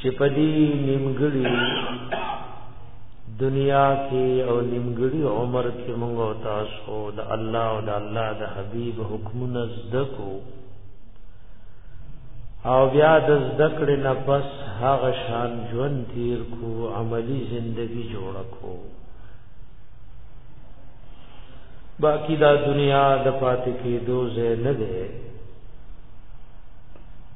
چې په دې نیمګړي دنیا کې او نیمګړي عمر کې موږ او تاسو د الله او د الله د حبیب حکمونه زده کو او بیا د زده کړې نه پس هغه شان ژوند تیر کو عملی زندگی جوړ کو باقی دا دنیا د پاتې کېدو ځای نه دی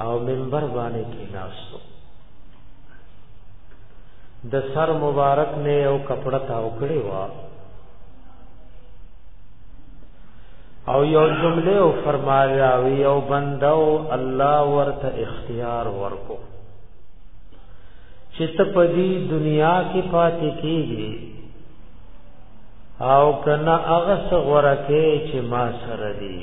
او منبر باندې کې ناستو د سر مبارک نه یو کپڑا تاو کړی و او یو جمله او فرمایا او یو بندو الله ورته اختیار ورکو چې ته په دې دنیا کې پاتې کیږي او کنا هغه څه غوړه کې چې ما سره دی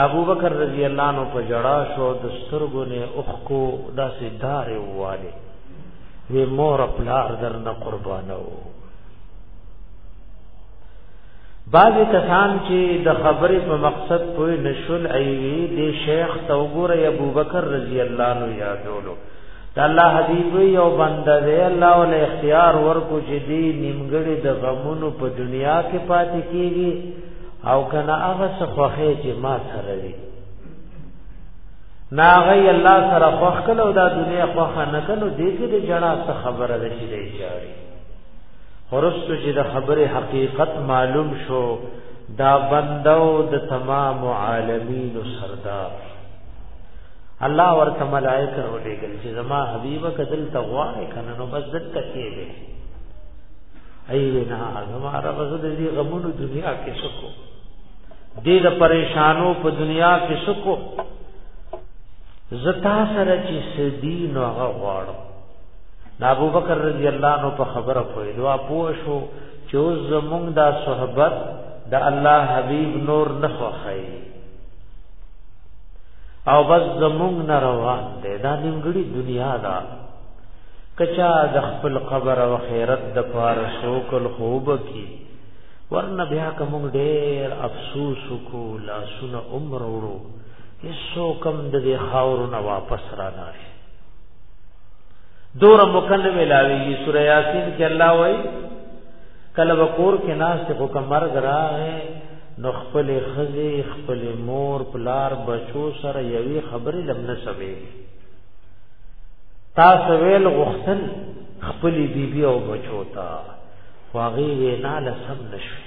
ابو بکر رضی الله عنه په جړا شو د سترګو نه اوخ کو داسې دار واله وی مور خپل در نه قربانو بعض کسان چې د خبرې په مقصد پوه نشول ایوي د شیخ توګوره ابو بکر رضی الله عنه یادولو د الله حبیب یو بنده دی الله ول اختیار ورکو چې دی نیمګړي د غمونو په دنیا کې پاتې کیږي او کنا هغه څه خوخه چې ما سره وي ناغی الله سره خوخ کلو دا دنیا خوخه نکلو دې کې د جړا څه خبره ده چې دی چاړي ورستو چې د خبره حقیقت معلوم شو دا بندو د تمام عالمین سردار الله ورته ملائکه ولېګل چې زما حبیبه کدل تغوا کنه نو بس دلته کې دی اینا زما رب زه د دې غمونو دنیا کې سکو دې د پریشانو په دنیا کې سکو زتا سره چې سدي نو هغه غواړم دا ابو بکر رضی الله عنه په خبره کوي دا پوه شو چې اوس زمونږ دا صحبت د الله حبیب نور نه خوخی او بس زمونږ نه روان دی دا نیمګړي دنیا ده کچا د خپل قبر او خیرت د پار سوکل خوب کی ورنه بیا کوم ډیر افسوس کو لا سن عمر ورو هیڅو کم د دې خاور نه واپس را نه شي دور مکلم لاوی سورہ یاسین کې الله وای کله وکور کې ناس ته کو کمر غراغه نو خپل خزي خپل مور پلار بچو سره یوي خبرې لمنه سوي تاسو ویل غختل خپل بیبي او بچو ته واغي وینا لسم نشو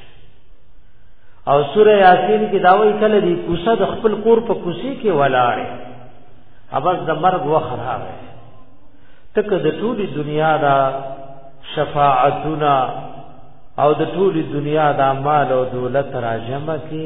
او سوره یاسین کې داوی کله دی کوسه د خپل کور په کوسی کې ولاړې اوس د مرګ وخت راغی تک د ټولي دنیا دا شفاعتنا او د ټولي دنیا دا مال او دولت را جمع کې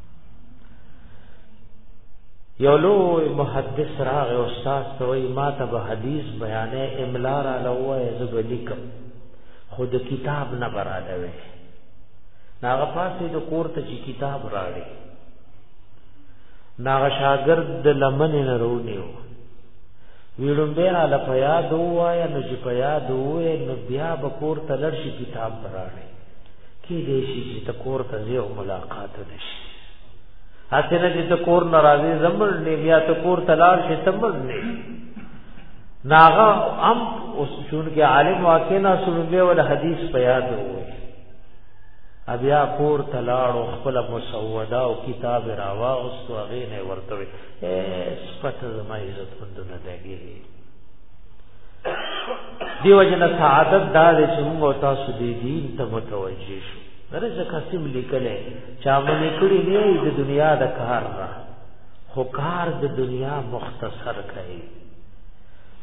یو لوی محدث راغ استاد ته وی ما ته به حدیث بیانې املا را لوه زبلیکم خود کتاب نه براله وی ناغه پاسې د کور ته چې کتاب راړي ناغه شاګرد د لمن نه رونیو ویړم به را لپیا دوه یا نو چې پیا دوه نو بیا به کور ته لړ شي کتاب راړي کې دې شي چې ته کور ته ځې او ملاقات دې شي هڅه نه چې ته کور ناراضي زمړ نه بیا ته کور تلار شي تمړ نه ناغه ام اوس چون کې عالم واقع نه سن به ول حدیث په یاد وي بیا کور تلاړ او خپل مسوده او کتاب راوا اوس تو هغه نه ورته اے سپت زما عزت مند نه لګي دیو جن سعادت دا دې چې موږ تاسو دې دین ته متوجه شو درځه قسم لیکلې چا باندې کړی نه د دنیا د کار را خو کار د دنیا مختصر کړي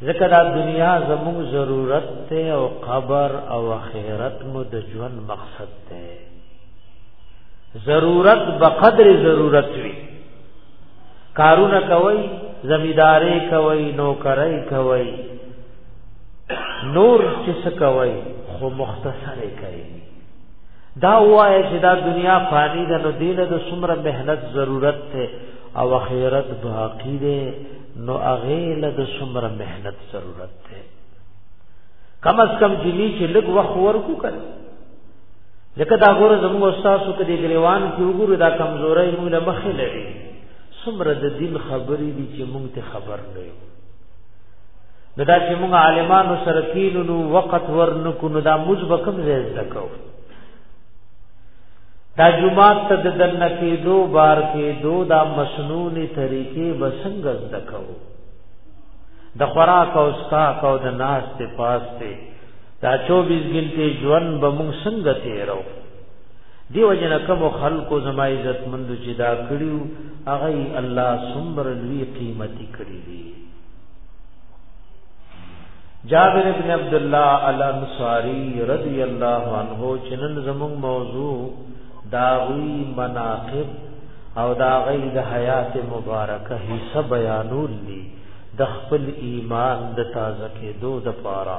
ځکه دا دنیا زموږ ضرورت ته او قبر او آخرت مو د ژوند مقصد ده ضرورت بقدر ضرورت وي کارونه کوي زمیداری کوي نوکرای کوي نور چې څه کوي خو مختصره کوي دا وایي چې دا دنیا فانی ده نو دین د څومره مهنت ضرورت ته او اخرت باقی ده نو اغیله د څومره مهنت ضرورت ته کم از کم جلی چې لګ وخت ورکو کړي لکه دا غوره زموږ استادو کې د ګریوان کې وګورو دا کمزوري موږ له مخې لري څومره د دین خبرې دي چې موږ ته خبر نه یو نو دا چې موږ عالمانو سره کینو وخت ورنکو نو دا موږ به کوم ځای زده کوو دا جمعات ته د دنه کې دو بار کې دو دا مسنونی طریقې بسنګ زده کوو د خوراک او اسکا کو د ناس ته پاس ته دا 24 غنټه ژوند به موږ څنګه تیرو دیو جن کوم خلکو زما عزت مند چې دا کړیو هغه الله سمبر لوی قیمتي کړی دی جابر ابن عبد الله الانصاری رضی الله عنه چنن زمون موضوع داوی مناقب او دا غي د حیات مبارکه حصہ بیانول دي د خپل ایمان د تازه کېدو د پاره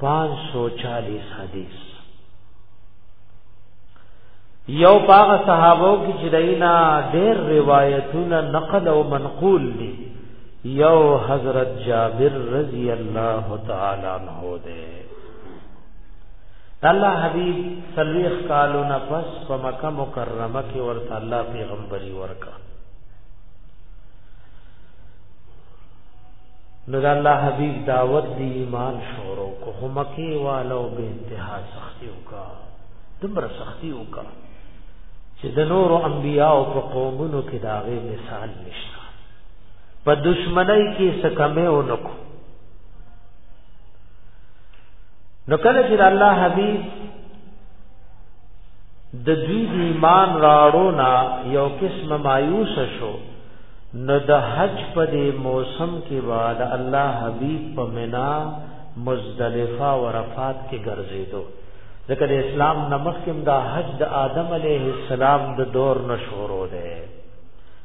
540 حدیث یو باغ صحابو کې چې دینا ډېر روایتونه نقل او منقول دي یو حضرت جابر رضی الله تعالی عنہ دی الله حبیب صلیخ کالو نه پس په مکه مکرمه کې ورته الله پیغمبري ورکا نو دا الله حبیب دعوت دی ایمان شورو کو خو مکی والو به انتها سختی وکا دمر سختی وکا چې د نور انبیاء او په قومونو کې داغه مثال نشته په دشمنی کې سکمه اونکو نو کله چې الله حبیب د دوی ایمان راړو نا یو قسم مایوس شو نو د حج په دې موسم کې بعد الله حبيب په منا مزدلفه او عرفات کې ګرځېدو ځکه د اسلام نمخ کې دا حج د آدم عليه السلام د دور نشورو ده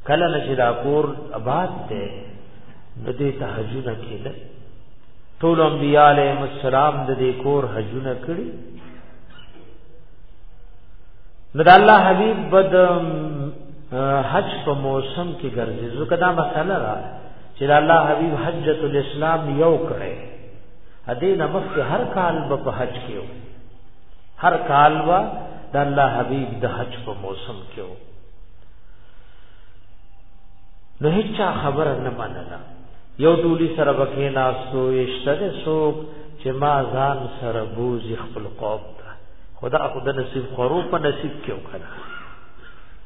کله نشي دا کور آباد ده نو دې ته حجونه کېده ټول انبياء عليهم السلام د دې کور حجونه کړی نو د الله حبيب بد حج په موسم کې ګرځي ځکه دا مسله ده چې الله حبيب حجۃ الاسلام یو کړي هدي نمک هر کال په حج کې هر کال وا د الله حبيب د حج په موسم کې وو نو هیڅ خبر نه منله یو ټولی سره وکې ناسو یشتره سوق چې ما ځان سره بوزي خپل قوم ته خدا خود نصیب خورو په نصیب کې وکړه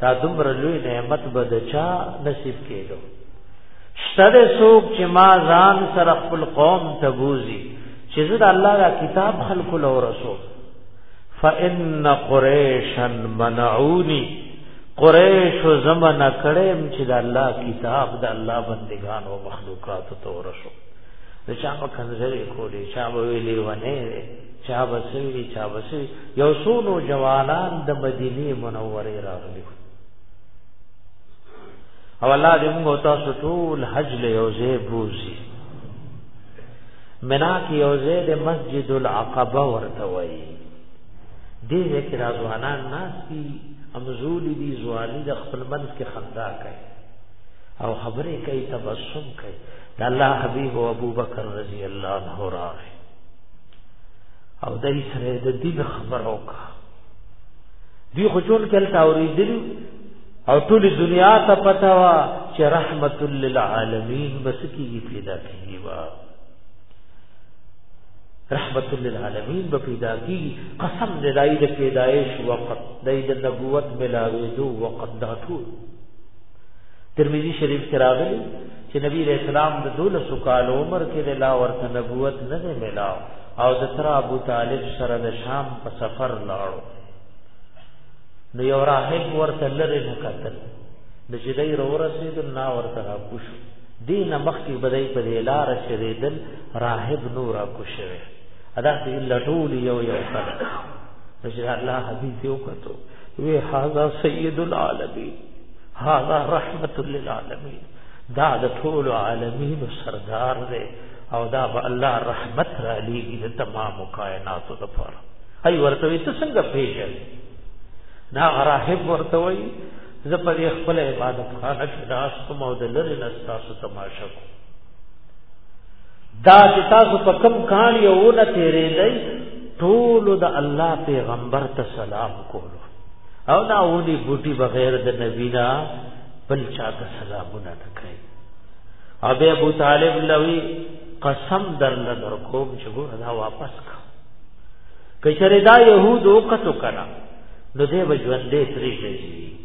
دا دومره لوی نعمت به د چا نصیب کېدو شته څوک چې ما ځان سره خپل قوم ته بوزي چې زه د الله را کتاب خلکو له ورسو فإن قريشا منعوني قريش زمن کړم چې د الله کتاب د الله بندگان او مخلوقات ته ورسو د چا په کنځلې کولې چا به ویلې ونه چا به سوي چا به سوي یو څو نو جوانان د مدینه منوره راغلي او الله دې موږ تاسو ټول حج له یوځې بوزي منا کې یوځې د مسجد العقبه ورته وایي دې ځکه راځوانان ناس دي امزولي دي زوالي د خپل منځ کې خندا کوي او خبرې کوي تبسم کوي د الله حبيب او ابو بکر رضی الله عنه راغی او دای سره د دین خبرو کا دی خو چون کل تاوریدل او ټول دنیا ته پتا وا چې رحمت للعالمین بس کیږي پیدا کیږي وا رحمت للعالمین به پیدا کی قسم دې دای د پیدایش وخت دای د نبوت ملاوي دو وخت دا ټول ترمذی شریف کې راغلی چې نبی علیہ السلام د 12 کال عمر کې د لا ورته نبوت نه دی ملاو او د تر ابو طالب سره د شام په سفر لاړو نو یو راهب ورته لری نه کتل د چې دای رو رسید نه ورته را کوش دین مخکې بدای په لار شریدل راهب نور را کوشوي ادا چې لټول یو یو سره رسول الله حدیث یو کتو وی هاذا سید العالمین هاذا رحمت للعالمین دا د ټول عالمین سردار دی او دا به الله رحمت را لیږي د تمام کائنات لپاره ای ورته وی ته څنګه پیژن نا راهب ورته وی زه په خپل عبادت خانه کې داس کوم او د لری نستا ستما شکو دا چې تاسو په کم کان یو نه تیرې دی ټول د الله پیغمبر ته سلام کولو او دا ونی بوټي بغیر د نبی نه بل چا ته سلامونه نه کوي ابي ابو طالب لوي قسم در نه در کوم چې ګور دا واپس کا کچره دا يهودو کتو کړه نو دې بجوندې ترې شي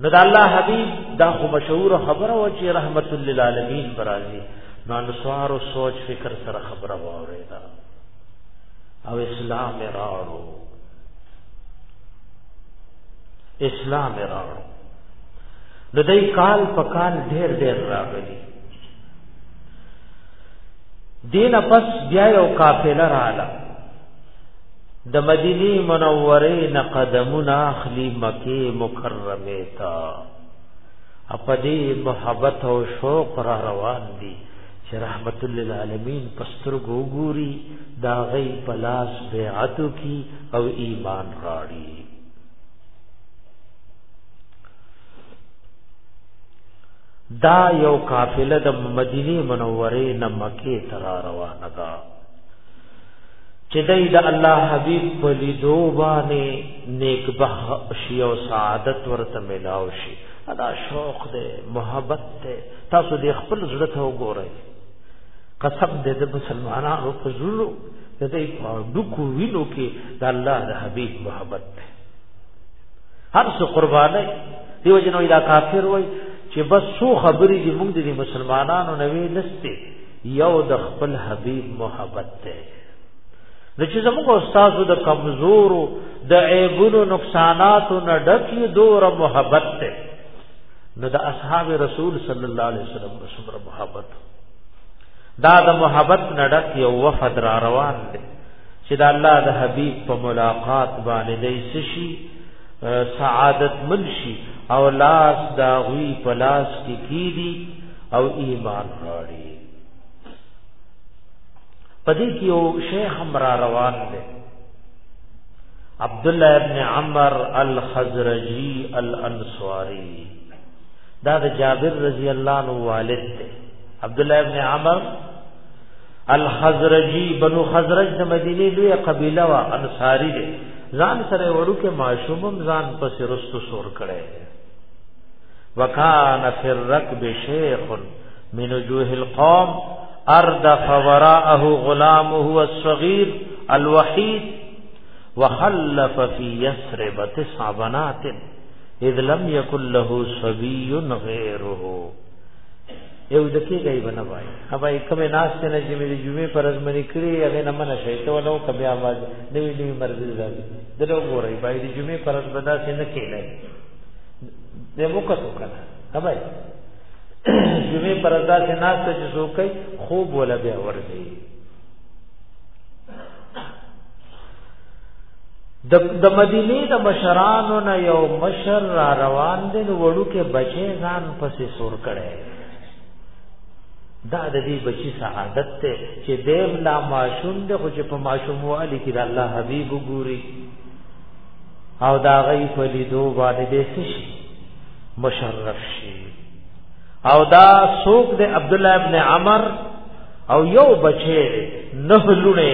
نو د الله حبیب دا خو مشهور خبره و چې رحمت للعالمین برازي نو انصار او سوچ فکر سره خبره واوریدا او اسلام راړو اسلام راړو د دې کال په کال ډېر ډېر راغلي دین پس بیا یو قافله رااله د مدینه منوره نه قدمونه اخلي مکه مکرمه تا اپدی محبت او شوق را روان دي چې رحمت للعالمین پستر ګوري دا غي پلاس بیعت کی او ایمان راړي دا یو قافله د مدینه منوره نه مکه تر روانه ده چې دای د الله حبیب په لیدو باندې نیک بخ شي او سعادت ورته ملاو شي دا شوق دی محبت دی تاسو د خپل زړه ته وګورئ قسم دې د مسلمانانو په زړه د دې په ډکو وینو کې د الله د حبيب محبت ده هر څو قربانه دیو جنو اله کافر وای چې بس سو خبرې دې موږ دې مسلمانانو نه وی لسته یو د خپل حبیب محبت ته نو چې زموږ استادو د کمزورو د عیبونو نقصاناتو نه ډکی دور محبت ته نو د اصحاب رسول صلی الله علیه وسلم رسول محبت دا د محبت نه ډک یو وفد را روان دی چې د الله د حبیب په ملاقات باندې دای شي سعادت منشي او لاس دا غوی په لاس کې کی کیدی او ایمان راړي پدې کې یو شیخ هم را روان دی عبد الله ابن عمر الخزرجي الانصاري دا د جابر رضی الله عنه والد دی عبد الله ابن عمر الخزرجي بنو خزرج د مدینه لوی قبيله وا انصاري دي ځان سره وړو کې معشومم ځان پس رستو سور کړي وکان فی الرکب شیخ من وجوه القوم اردف وراءه غلامه الصغير الوحيد وخلف في يثرب تسع بنات اذ لم يكن له صبي غيره یو دکی گئی بنا بای ابای کم ناس ته نه جمی دی جمعه پر از منی کړی هغه نه منه شي ته ولو کبه आवाज نوی نوی مرګ راځي دلو ګورای بای دی جمعه پر از بدا سه نه کېلای دې وکړو کنه هبای جمعې پر ځای چې ناس ته څوکې خوب ولا به ورځي د د مدینه د مشرانو نه یو مشر را روان دي وړو کې بچي ځان پسې سور کړي دا د دې بچی سعادت ته چې دیم لا ماشوم د خو چې په ماشوم والی کې د الله حبیب ګوري او دا غي په لیدو باندې دې شي مشرف شي او دا سوق د عبد الله ابن عمر او یو بچی نه لونه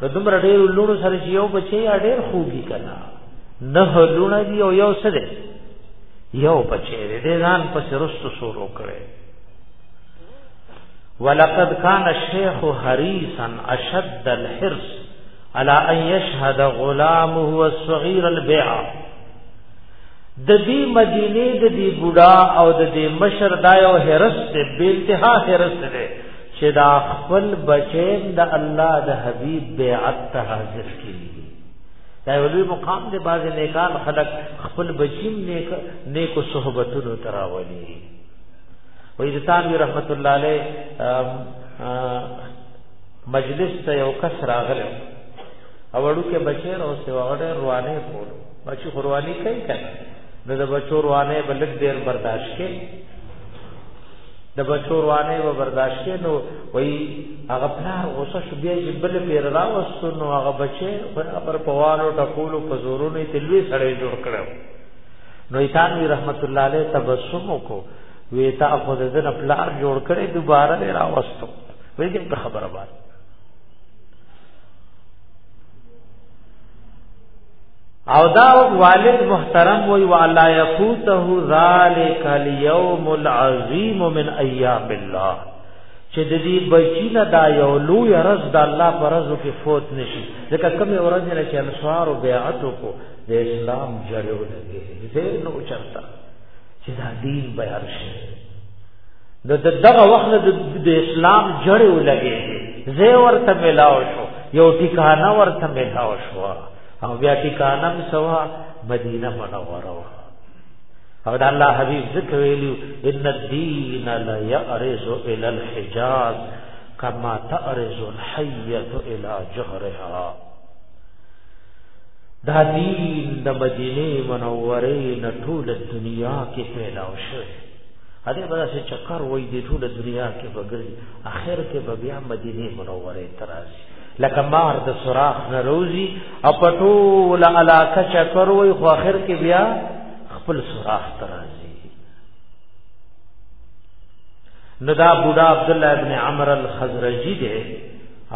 د دومره ډیر لونو سره چې یو بچی یا ډیر خوږي کنا نه لونه دی او یو سره یو بچی دې ځان په سرستو سورو کړي ولقد كان الشيخ حريصا اشد الحرص الا ان يشهد غلامه الصغير البيع د دې مدینه د دې بوډا او د دې مشر دا یو هرس دی بے انتها هرس دی چې دا خپل بچی د الله د حبیب بیعت ته حاضر کړي دا یو لوی مقام دی باز نیکان خلق خپل بچیم نیک نیکو صحبتونو تراولي وې د تانوی رحمت الله علیه مجلس ته یو کس راغلی او وړوکی بچی راوستی و هغه ډېر روانې کولو بچي خو رواني کوي که نه نو د بچو روانې به لږ ډېر برداشت کړي د بچو روانې به برداشت کړي نو وایي هغه پلار غوسه شو بیا چې بل پیر راوستو نو هغه بچی پر پوالو ټکولو په زورونو یې تلوي سړی جوړ کړو نو ایتانوی رحمت الله علیه تبسم وکړو وی تا خو د دې پلار جوړ کړي دوباره راوستو ویګم په خبره باندې او دا والد محترم وی والا یفوته ذالک الیوم العظیم من ایام الله چې د دې بچی نه دا یو لوی رز د الله پر رزو کې فوت نشي ځکه کوم ورځ نه چې انصار او بیعت کو د اسلام جړو لګي زه نو چرتا چې دا دین بیان شي د دغه وخت د اسلام جړې ولګې زه ورته ملاو شو یو ټیکانه ورته ملاو شو او بیا ټیکانه سوا مدینه منوره و او د الله حبیب ذکر ویلو ان الدین لا یعرض الى الحجاز کما تعرض الحیه الى جهرها دا دین د مدینه منوره نه ټول دنیا کې پیدا شوی هغه به چې چکر وای دی ټول دنیا کې بغري اخر کې به بیا مدینه منوره ترازي لکه مار د سوراخ نه روزي او پټول علاقه چکر وای خو اخر کې بیا خپل سوراخ ترازي نو دا بوډا عبد الله ابن عمرو الخزرجي دی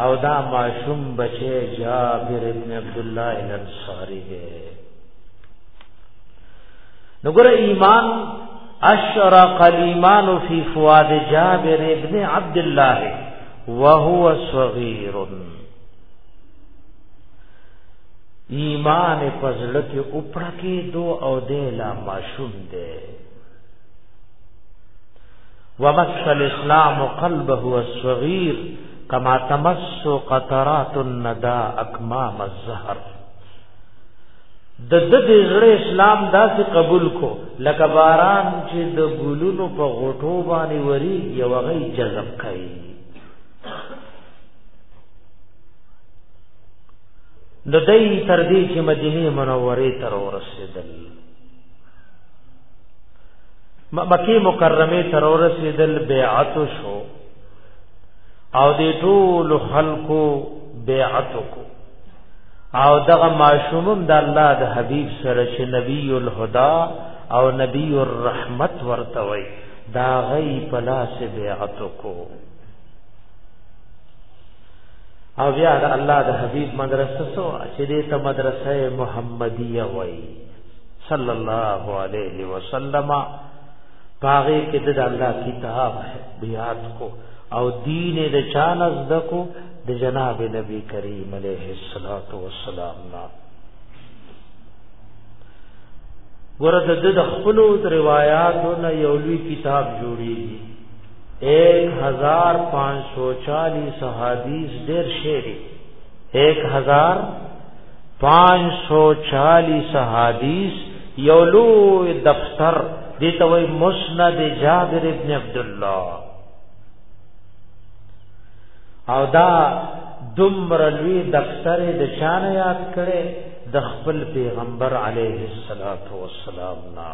او دا ماشوم بچي جابر ابن عبد الله الانصاري دی نو ګره ایمان اشرق الايمان في فؤاد جابر ابن عبد الله وهو صغير ایمان پزړه کې اوپړه کې دو او دې لا ماشوم دې ومس الاسلام قلبه الصغير كما تمس قطرات الندى اكمام الزهر د د دې زړه اسلام داسې قبول کو لکه باران چې د ګلونو په غټو باندې وری یو غي جذب کوي د دې تر دې چې مدینه منوره تر ورسېدل مکه مکرمه تر ورسېدل بیعت شو او دې ټول خلکو بیعت کو او دغه معشومم د الله د حبیب سره چې نبی الهدى او نبی الرحمت ورته وي دا غي پلاس بیعت کو او بیا د الله د حبیب مدرسه سو چې دې ته مدرسه محمدیه وای صلی الله علیه وسلم پاغه کې د الله کتاب بیات کو او دین د چانز دکو د جناب نبی کریم علیه الصلاۃ والسلام نا ګوره د د خپل روایتو نه یو لوی کتاب جوړیږي 1540 حدیث ډیر شری 1540 حدیث یو لوی دفتر دي توي مسند جابر ابن عبد الله او دا دمر لوی دفتر د شان یاد کړي د خپل پیغمبر علیه الصلاۃ والسلام نا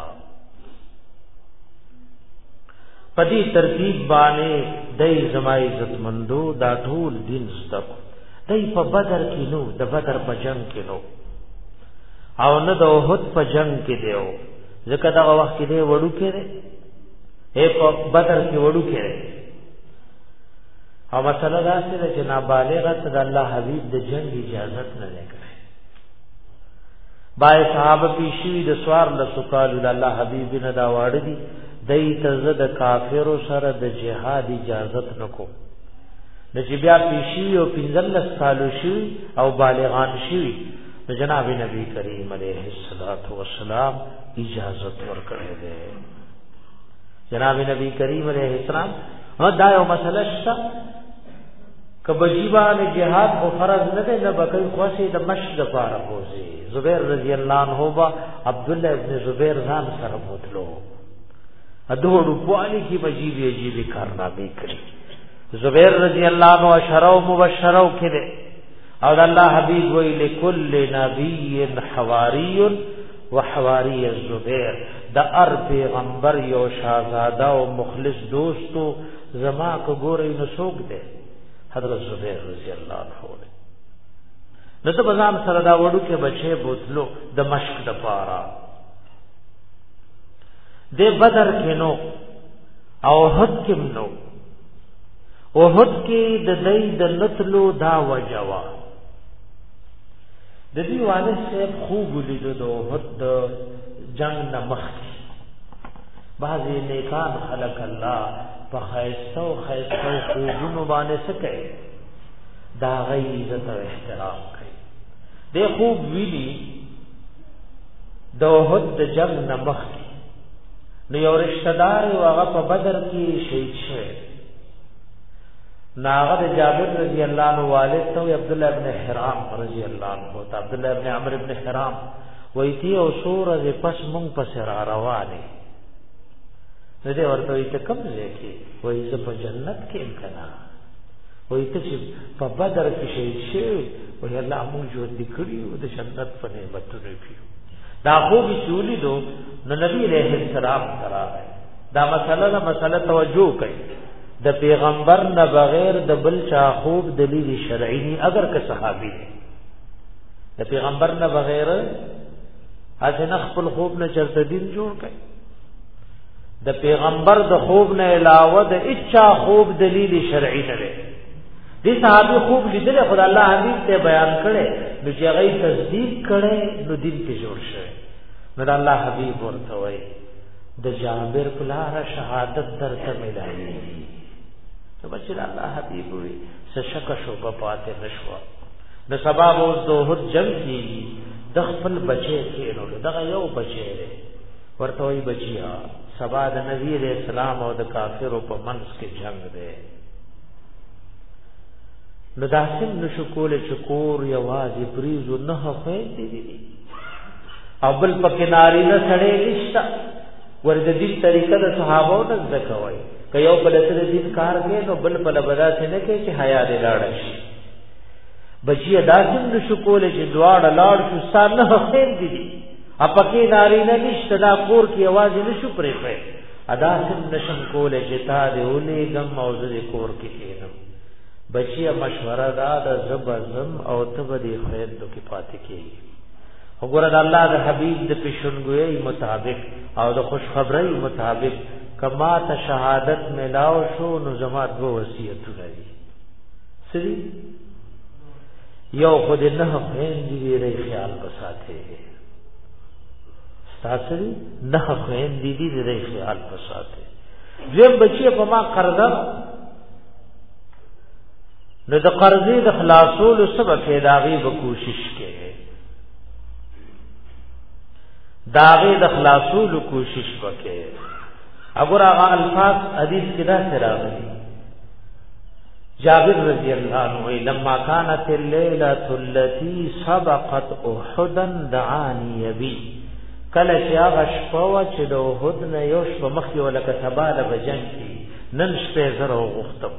پدی ترتیب باندې دای زما عزت مندو دا ټول دین ستک دای په بدر کې نو د بدر په جنگ کې نو او نه د احد په جنگ کې دیو ځکه دا وخت کې دی وړو کې دی په بدر کې وړو کې دی او مسله دا چې د نابالغ ته د الله حبيب د جنگ اجازه نه لګړي بای صحابه پیشي د سوار له سقال د الله حبيب نه دا واړ دي دای ته زه د کافر سره د جهاد اجازه نکو د چې بیا پیشي او پنځل سالو شي او بالغان شي د جناب نبی کریم علیه الصلاۃ والسلام اجازه ورکړي ده جناب نبی کریم علیہ السلام نو دا یو مسله شته کبجی باندې جهاد او فرض نه دی نه بکې خوشي د مشق لپاره کوزي زبیر رضی الله عنه با عبد الله ابن زبیر ځان سره بوتلو اده روپوالي کی بجی دی جی به کارنا به کړی زبیر رضی الله عنه اشرو مبشرو کړي او الله حبیب وی لكل نبی حواری وحواری الزبیر د ار پیغمبر یو شاهزاده او مخلص دوستو زما کو ګورې نو څوک دی حضرت زبیر رضی الله عنه نو ته بزام سره دا وړو کې بچي بوتلو د مشک د پاره د بدر کې نو او حد کې نو او حد کې د دې د نتلو دا وجوا د دې والد صاحب خوب ولیدو د احد د جنگ نه مخکې بعضې نیکان خلق الله په ښایسته او ښایسته خوبونو باندې څه کوي د هغه عزت او احترام کوي د خوب ویلي د احد د جنگ نه مخکې نو یو رشتهدار او هغه په بدر کې شهید شوی ناغه د جابر رضی الله عنه والد ته عبد الله ابن حرام رضی الله عنه ته عبد الله ابن عمرو ابن حرام وایتی او سور از پس مونږ پس را روانه نو دې ورته وي ته کوم ځای کې وایي زه په جنت کې ام کنه وایي ته چې په بدر کې شهید شوی وایي الله مونږ ژوند کړی او د جنت په نعمتونو پیو دا خو به چولی دو نو نبی علیہ السلام کرا دا مسله نه مسله توجه کوي د پیغمبر نه بغیر د بل چا خوب دلیل شرعي نه اگر که صحابي دی د پیغمبر نه بغیر اځنه خپل خوب نه چرته دین جوړ کړي د پیغمبر د خوب نه علاوه د اچا خوب دلیل شرعي نه دی دې صحابي خوب لیدل خدای الله حدیث ته بیان کړي نو چې هغه تصدیق کړي نو دین کې جوړ شي نو الله حبیب ورته وایي د جابر پلار شهادت درته ملاوي ته بچی الله حبيب وي سشک شو په پاتې نشو د سبب اوس دوه جنگ کی د خپل بچی کینو دغه یو بچی دی ورته وی بچیا سبا د نبی رسول الله او د کافرو په منځ کې جنگ دی نو داسم نشو کول چې کور یوازې پریزو نه خوې دي او بل پکې ناری نه سړې نشتا ورد دې طریقه د صحابه او د کوي که یو بل سره دې کار کوي نو بل بل بدا څه نه کوي چې حیا دې لاړ شي بچی ادا سم نشو کول چې دواړه لاړ شو سال نه خیر دي اپکې ناری نه نشته دا کور کې आवाज نشو پرې پې ادا سم نشم کول چې تا دې ولې غم موضوع کور کې کېنم بچی مشوره دا د زب زم او تب دی خیر دو کی پاتې کی وګوره د الله د حبیب د پیشنګوی مطابق او د خوشخبری مطابق کما ته شهادت ملاو شو نو زما دو وصیتونه دي سری یو خود نه خوین دی ویری خیال بساته تاسو نه خوین دی دی ویری خیال بساته زم بچی په ما قرضه نو د قرضې د خلاصولو سبب کې دا غي به کوشش کوي دا غي د خلاصولو کوشش وکړي اگر هغه الفاظ حدیث کې دا سره راغلي جابر رضی الله عنه لما كانت الليله التي سبقت احدا دعاني يبي کله چې هغه شپه چې د احد نه یو شپه مخکې ولکه سبا د بجنګ کې نن شپه زره غختم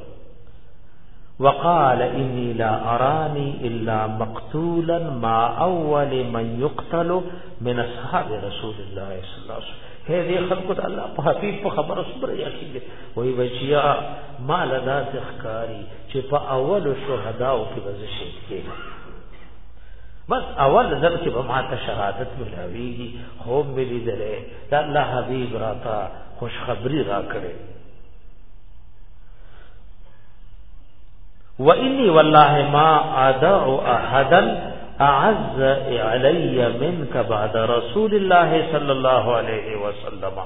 وقال اني لا اراني الا مقتولا ما اول من يقتل من اصحاب رسول الله صلى الله عليه وسلم هي دې خلکو ته الله په حفیظ په خبره صبر یا کیږي وای بچیا مال دا ذخکاری چې په اول شهداو کې وزشي کېږي بس اول ځل کې به ما ته شهادت ملاويږي خوب مې لیدلې دا الله حبیب راته خوشخبری راکړي و انی والله ما ادعو احدا اعز علی منک بعد رسول الله صلی الله علیه وسلم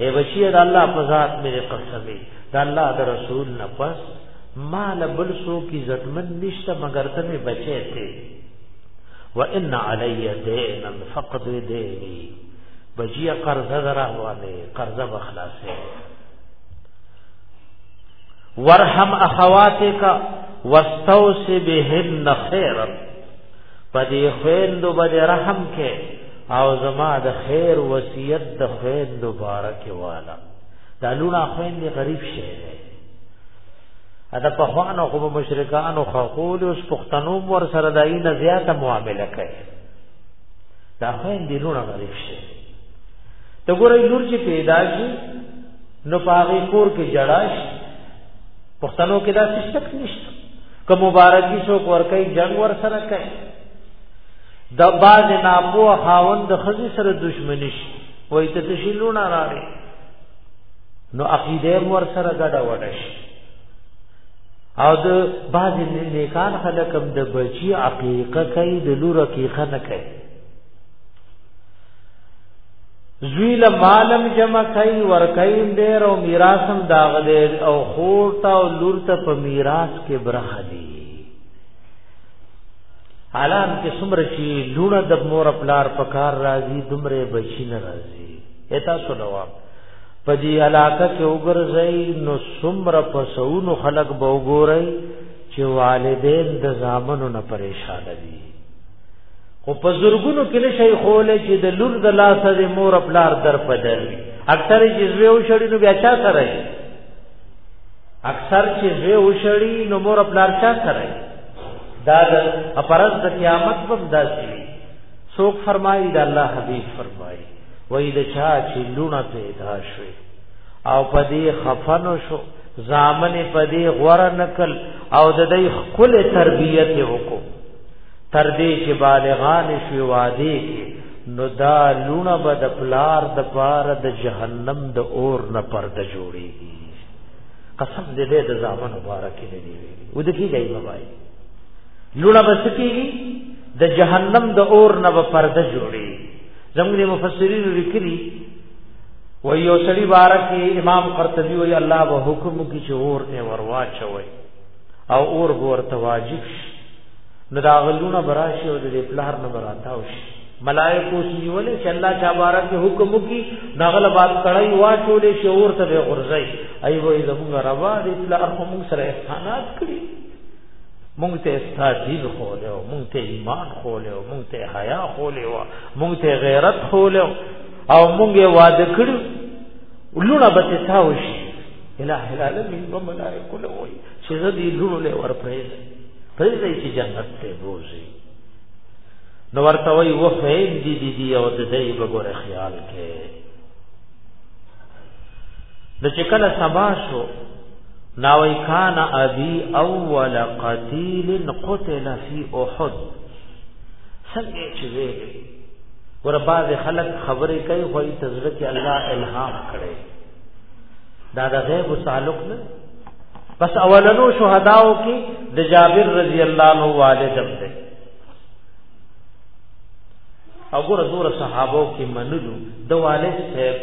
اے بشیر الله فزاد میرے قسمی دا الله دا رسول نه پس مال بل سو کی عزتمن نشته مگر ته بچی ته وان علی دینا فقد دینی بجی قرض دراوانه قرض بخلاصه ورحم اخواتک واستوس بهن خیرا پدې خويندو باندې رحم کې او زما د خیر وصیت د خويندو بارکه والا دا لونه خويندې غریب شه اته په خوانو خو مشرکان او خقول اوس پښتنو ور سره دای نه زیاته معامله کوي دا خوین دی لونه غریب شي ته ګورې لور چې پیدا شي نو پاغي کور کې جړا شي پښتنو کې دا شک نشته که مبارکي شو کور کوي جنگ ور سره کوي د باز ناپو خاوند خزي سره دښمنی شي وای ته تشیلونه راړي نو عقیده ور سره ګډه وډه شي او د بعض نیکان خلک هم د بچی عقیقه کوي د لور عقیقه نه کوي زوی له مالم جمع کوي ور کوي ډېر او میراث هم داغله او خور ته او لور ته په میراث کې برخه دي حالان کې څومره چې لونه د مور پلار په کار راځي دومره بچی نه راځي اتا سو جواب په دې علاقه کې وګرځي نو څومره پسونو خلق به وګوري چې والدین د زامنو نه پریشان دي خو په زورګونو کې نشي خولې چې د لور د لاسه د مور خپل در پدر وي اکثر چې زوی وشړي نو بیا چا سره وي اکثر چې زوی وشړي نو مور خپل چا سره وي دا د اپرز د قیامت په داسې وي څوک فرمایي دا الله حبیب فرمایي وای د چا چې لونه پیدا شوي او په دې خفن شو زامن په دې غور نکل او د دې خپل تربیت وکړو تر دې چې بالغان شوي وادي کې نو دا لونه به د پلار د پاره د جهنم د اور نه پرده جوړيږي قسم دې دې د زامن مبارک دې دی و دې کیږي بابای لونه بس کیږي د جهنم د اور نه به پرده جوړيږي زموږ مفسرین لیکلي و یو سړي بارکه امام قرطبي وی الله به حکم کی چې اور ته ورواچوي او اور ورته واجب شي نو دا غلونه براشي او د پلار نه براتاو شي ملائکو سی ولې چې الله چا بارک حکم کی داغله بات کړای واچولې شي اور ته غرزي ایوه زموږ روا دې پلار هم سره احسانات کړی مونږ ته ستا دین خوله او مونږ ته ایمان خوله او مونږ ته حیا خوله او مونږ ته غیرت خوله او مونږ وعده کړو لونه به ته تاوشي الہ العالمین و ملائکه له وای چې زدي لونه له ور پرېز پرېز چې جنت ته بوزي نو ورته وای و فین دی دی دی او د دې وګوره خیال کې د چې کله سبا شو ناوی کان ابي اول قتيل قتل في احد څنګه چې وی ور بعض خلک خبرې کوي خو یې تزړه کې الله الهام کړي دا د غیب تعلق نه بس اولنو شهداو کې د جابر رضی الله عنه والد هم دی او ګور زور صحابو کې منلو د والد صاحب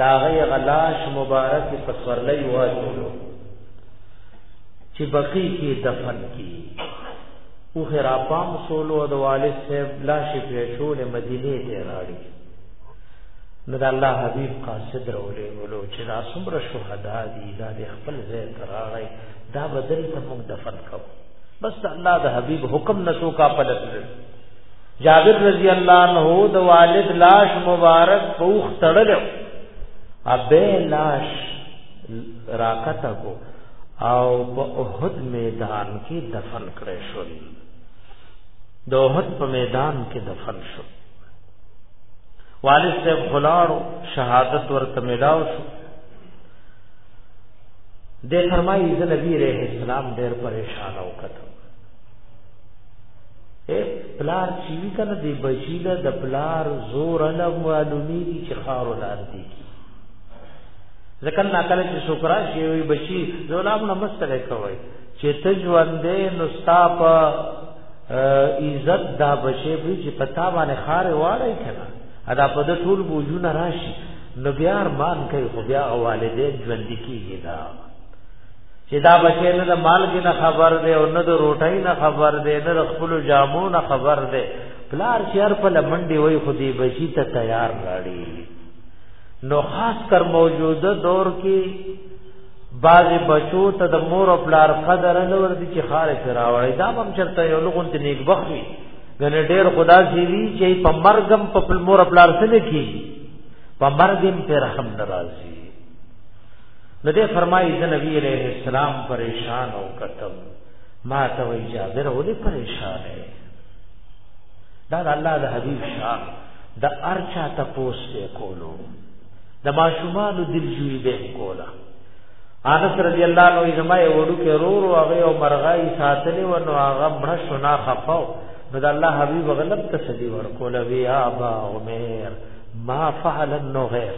دا غي غلاش مبارک په سورلې واجولو چې بقي کې دفن کی او خرابام سولو د والد صاحب لاش په شول مدینه ته راړي نو د الله حبیب قاصد رولې ولو چې دا څومره شهدا دي دا د خپل ځای تراړي دا بدل ته موږ دفن کوو بس الله د حبيب حکم نسو کا پلت جابر رضی الله عنه د والد لاش مبارک پوخ تړل ابه لاش راکت کو او په احد میدان کې دفن کړی شو د احد په میدان کې دفن شو والد صاحب خلاړو شهادت ورته ملاو شو د فرمایي د نبی رحم اسلام ډېر پریشان او کته اے پلار چې وی کنه دی بچی له د پلار زور نه معلومی دي چې خار ولار دي ځکه نا کله چې شکرا شي وی بچی زولام نه مستره کوي چې ته ژوندې نو ستاپ عزت دا بچي به چې پتا باندې خار واړی کنه ادا په د ټول بوجو نه راشي نو بیا ارمان کوي خو بیا والدین ژوند کیږي دا چې دا بچی نه د مالګې نه خبر دی او نه د روټۍ نه خبر دی نه د خپل جامو نه خبر دی پلار چې هر په لمنډي وای خو دې بچی ته تیار راړي نو خاص کر موجوده دور کې بعض بچو ته د مور او پلار قدر نه ور دي چې خارې سراوړي دا هم چرته یو لغون ته نیک بخوي غنډیر خدا سی وی چې په مرګم په مور او پلار سره کیږي په مرګ هم پر رحم ناراضي نو دې فرمایي د نبی عليه السلام پریشان او کتم ما ته وی جابر ولې پریشان دی دا د الله د حبيب شان د ارچا تپوس ته کولو د ماشومان دلجوی به کولا انس رضی الله عنه زما یو وړو کې رور او هغه او مرغای ساتلی و نو هغه مړ شنا خفاو نو د الله حبیب غلب تسلی ورکول وی ابا عمر ما فعل النغیر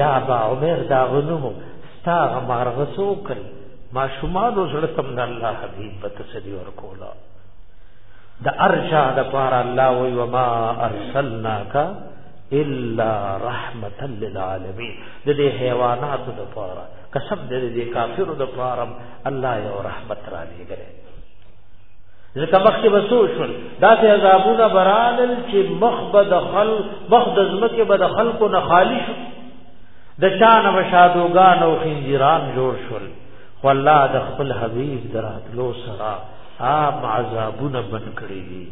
یا ابا عمر دا غنوم ستا مرغ سوکل ما شما دو زړتم د الله حبیب په تسلی ورکول د ارجا د پار الله وی وما ارسلناک الا رحمتا للعالمین د دې حیواناتو د پاره قسم دې دې کافرو د پاره الله یو رحمت را لېږي ځکه مخکې وسو شول دا ته عذابونه برالل چې مخ به د خل مخ د ځمکه به د خلکو نه خالی شو د چا نه بشادوګان او خنجران جوړ شول خو الله د خپل حبیب دراتلو سره عام عذابونه بن کړی دي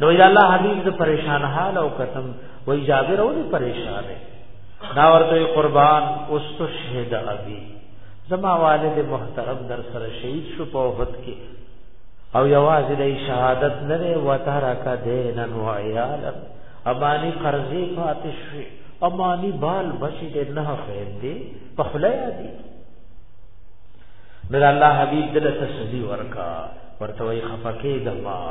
نو اذا الله حبيب د پریشان حال او قسم وای جابر او پریشان دا ورته قربان استشهد ابي زما والد محترم در سره شهید شو په وخت کې او یوازې د شهادت نه دی وترک دین و عیال امانی قرضې فاتش شي امانی بال بچی دې نه خويندې په خلای دي نو الله حبيب دل تسلی ورکا ورته وي خفقه دما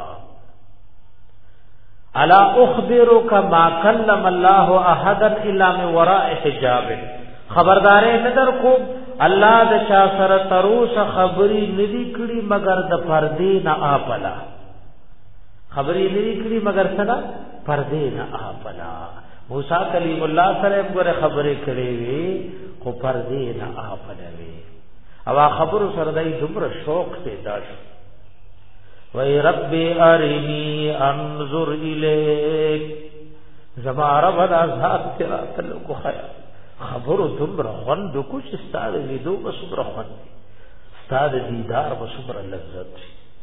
الا اخبرك ما كلم الله احدا الا من وراء حجاب خبردارې نظر کو الله د چا سره تروس خبري ندي کړي مگر د پردې نه آپلا خبري ندي کړي مگر صدا پردې نه اپلا موسی کلیم الله سره ګوره خبرې کړې وي خو پردې نه اپلا وي او خبر سره دای دومره شوق پیدا شو وای رب ارنی انظر الیک زما رب دا ذات تیرا تل کو خیا خبر دومره خوند کو چې ستاره لیدو بس دومره خوند ستاره دیدار بس دومره لذت شي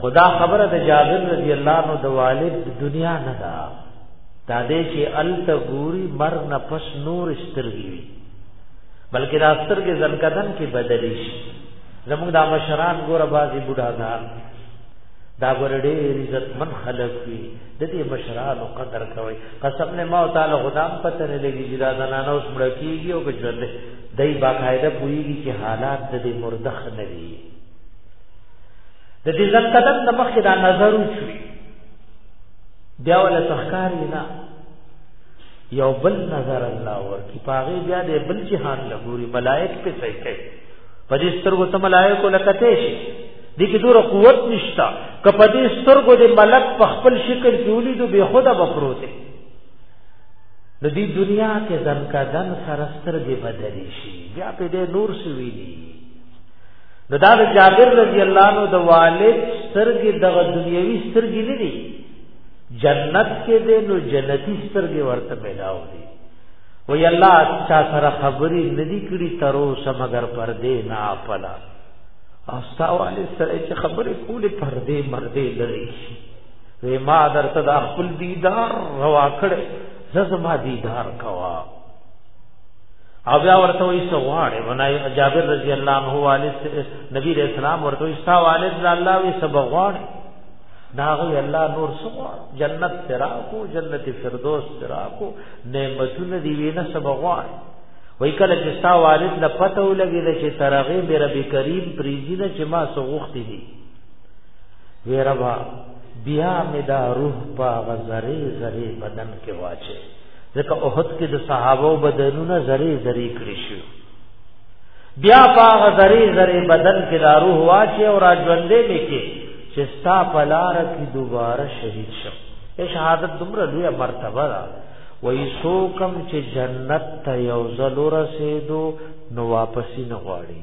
خدا خبره د جابر رضی الله عنه د والد دنیا نه دا دا دې چې ال تغوري مر نه پس نور سترګي وي بلکې دا سترګې زنکدن کې بدلې شي زموږ د مشران ګوره بازي بډاګان دا ګور ډېر عزت من خلق وي د دې مشرانو قدر کوي قسم نه ما تعالی خدام پته نه لګي چې دا زنانه اوس مړ کیږي او ژوند دی باقاعده پوهیږي چې حالات د دې مرده ښه نه دي د دې ځان قدم نه مخکې دا نظر وشو بیا ولا تخکار نه یو بل نظر الله ورکی پاغه بیا دې بل چې حال لګوري ملائک په صحیح کوي په دې سترګو ته ملائک لکته شي دې کې دوره قوت نشتا که په دې سترګو دې ملک په خپل شکل کې ولیدو به خدا بفروته نو دی دنیا کې دن کا دن سره سترګې بدلې شي بیا په دې نور سوي دي نو دا جابر رضی الله عنه د والد سترګې دغه دنیوي سترګې نه دي جنت کې دې نو جنتی سترګې ورته پیدا و دي وی الله چا سره خبرې نه دي کړې تر اوسه مگر پر دې نه اپلا او ستا والد سره چې خبرې کولې پر دې مردې لري وی ما درته د خپل دیدار روا کړ زما دیدار کوا او بیا ورته وی سواړې ونای جابر رضی الله عنه والد نبی رسول الله ورته وی ستا والد الله وی سبغواړې داغه الله نور سوا جنت ترا کو جنت فردوس ترا کو نعمتونه دی وینه سبغواړې وای کله چې ستا والد له پته ولګی چې ترغه به رب کریم پریزینه چې ما سو غوښتي دي وی ربا بیا می دا روح په غزری زری بدن کې واچي ځکه اوحد کې د صحابه بدنونه زری زری کړی شو بیا په غزری زری بدن کې دا روح واچي او راځوندې می کې چې ستا پلار کې دوباره شهید شم شهادت دومره لوی مرتبه ده وای سو کم چې جنت ته یو ځل رسیدو نو واپسی نه غواړي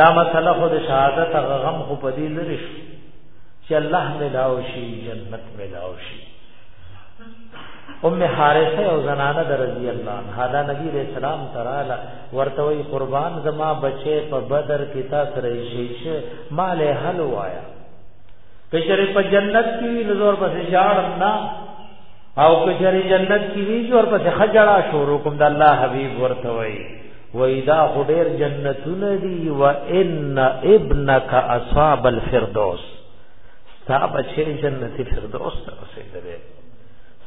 دا مسله خو د شهادت غم خو په دې لري شو چې الله ملاو شي جنت ملاو شي ام حارثه او زنانه د رضی الله عنها دا نبی رسول سلام تراله ورته وی قربان زما بچي په بدر کې تا سره شي چې مال حل وایا کشر په جنت کې نزور پسې ځاړم نه او کچری جنت کی وی جو اور پس خجڑا شروع کوم د الله حبیب ورته وای وای دا خډیر جنتونه دی و ان ابنک اصحاب الفردوس تا بچی جنت فردوس ته رسیدل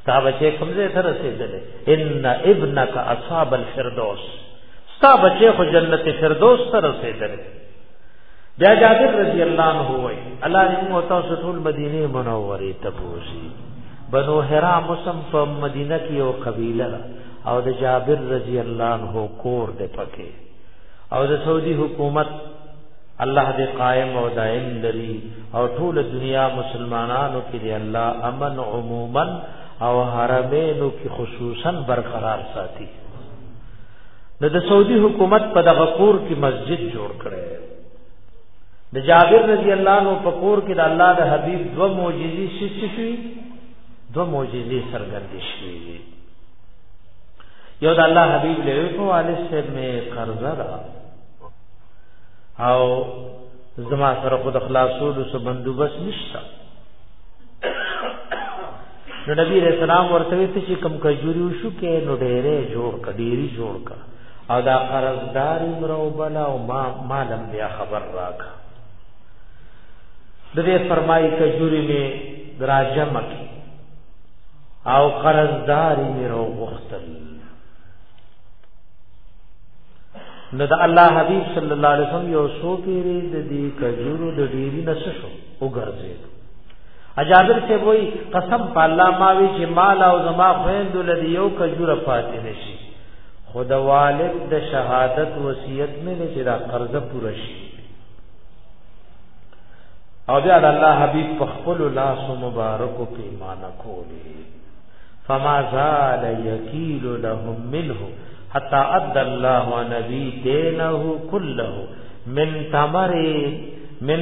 تا بچی کوم ځای ته رسیدل ان ابنک اصحاب الفردوس تا بچی خو جنت فردوس ته رسیدل بیا جابر رضی الله عنه وای الله دې مو تاسو ټول مدینه منوره ته بوزي بنو حرا مسم په مدینه کې یو قبیله ده او د جابر رضی الله عنه کور دې پکې او د سعودي حکومت الله دې قائم او دائم لري او ټول دنیا مسلمانانو کې دې الله امن عموما او حرمینو کې خصوصا برقرار ساتي نو د سعودي حکومت په دغه کور کې مسجد جوړ کړي د جابر رضی الله عنه په کور کې د الله د حبيب دو معجزي شش شي دو معجزي سرګندې شي یو د الله حبيب له یو په والد سره مې قرضه را او زما سره خود خلاصولو سو بندوبست نشته نو نبی رسول الله ورته چې کم کجوري شو کې نو ډېرې جوړ کډيري جوړ کا او دا قرضدار مرو بلا او ما مالم بیا خبر راکا د دې فرمایي کجوري می دراجم کی او قرضدار مرو غختل نو د الله حبيب صلی الله علیه وسلم یو سو پیری د دې کجورو د ډېری نسشو وګرځید اجابر سے وای قسم په الله ما وی چې مال او زما خويند لدی یو کجوره پاتې نشي خود والد د شهادت وصیت مې نه چې دا قرض پوره شي او بیا د الله حبیب په خپل لاس مبارک او پیمانه کولی فما زال یکیل لهم منه حتا اد الله نبی دینه كله من تمر من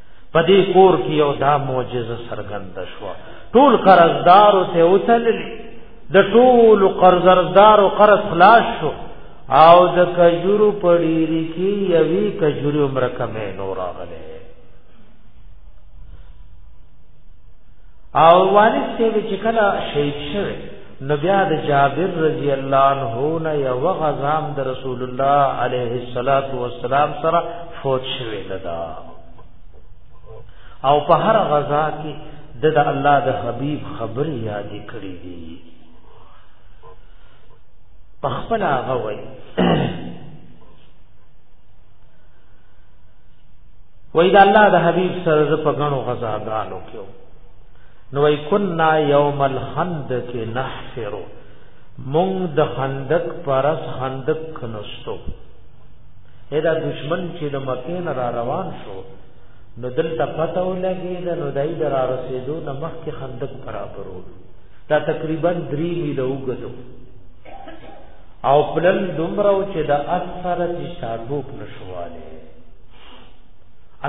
په دې کور کې یو دا معجزه سرګند شو ټول قرضدار ته وتللی د ټول قرضدار او قرض خلاص شو او د کجورو پړيري کې یوي کجوري عمر کمه نور راغله او والد ته چې کله شهید شوه نو بیا د جابر رضی الله عنه نه یو غزام د رسول الله علیه الصلاۃ والسلام سره فوت شوه لدا او په هر غزا کې د الله د حبيب خبرې یاد کړې دي په خپل هغه وایي وای دا الله د حبیب سره ز په غنو غزاګانو کې نو وای کنا یوم الخندق نحفر مونږ د خندق پرس خندق کنستو دا دشمن چې د مکې نه را روان شو نو دلته پته ولګي دا نو دای در رسیدو نه مخکې خندق برابرو دا تقریبا 3 میله وګدو او پلن دومره چې دا اثر چې شاټوک نشواله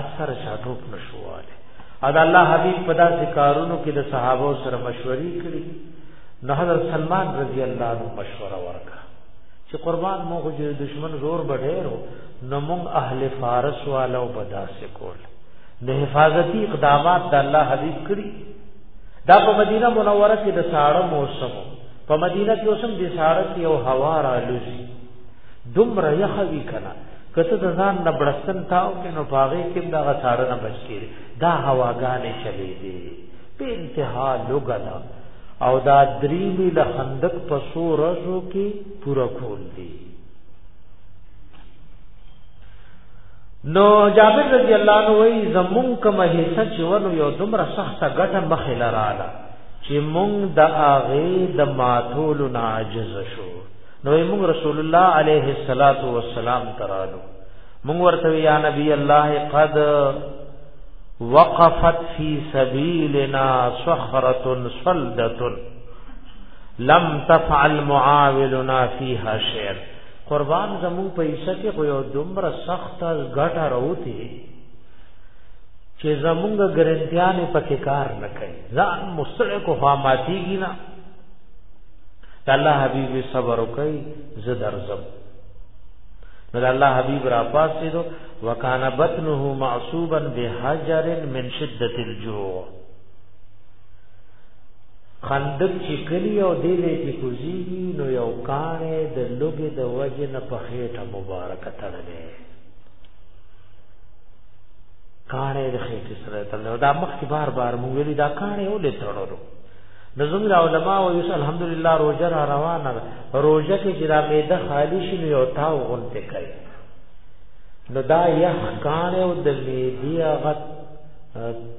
اثر شاټوک نشواله ادا الله حبیب پدا ذکرونو کې د صحابه سره مشورې کړې نو حضرت سلمان رضی الله عنه مشوره ورکړه چې قربان مو خو چې دشمن زور بډېرو نو مونږ اهل فارس والو بداسه کول د حفاظتي اقدامات د الله حبيب کړی دا په مدینه منوره کې د ساړه موسم په مدینه کې اوسم د ساړه کې او هوا را لوزي دومره یخوي کنا کته د ځان نه بړستن تاو کې نو پاغه کې دا ساړه نه بچی دا هواګانې چلی دي په انتها لوګه ده او دا درې میله خندق په څو ورځو کې پوره کول دي نو جابر رضی الله عنه وی زمون کوم حصہ چې ونو یو دومره سخته ګټه مخې لراله چې مونږ د هغه د ماتول ناجز شو نو موږ رسول الله عليه الصلاه والسلام ترالو مونږ ورته یا نبی الله قد وقفت فی سبیلنا صخره صلده لم تفعل معاولنا فیها شیئا قربان زمون په عیسی کې خو یو دومره سخت غټه راوتی چې زمونږ ګرنتیان پکې کار نه کوي ځان مستړی کو خاماتیږي نه الله حبیب صبر کوي زه درځم نو الله حبيب را پاسې دو وکانه بطنه معصوبا بحجر من شدت الجوع خندق چې کلی او دې دې کې کوزيږي نو یو کانه د لوګي د وجه نه په خېټه مبارک تړلې کانه د خېټه سره تړلې دا مخ بار بار مونږ ویلي دا کانه ولې تړلو نو زموږ علماء او یوس الحمدلله روزه را روانه ده روزه کې چې را میده خالی شي نو یو تاو غونته کوي نو دا یخ کان او د میدی هغه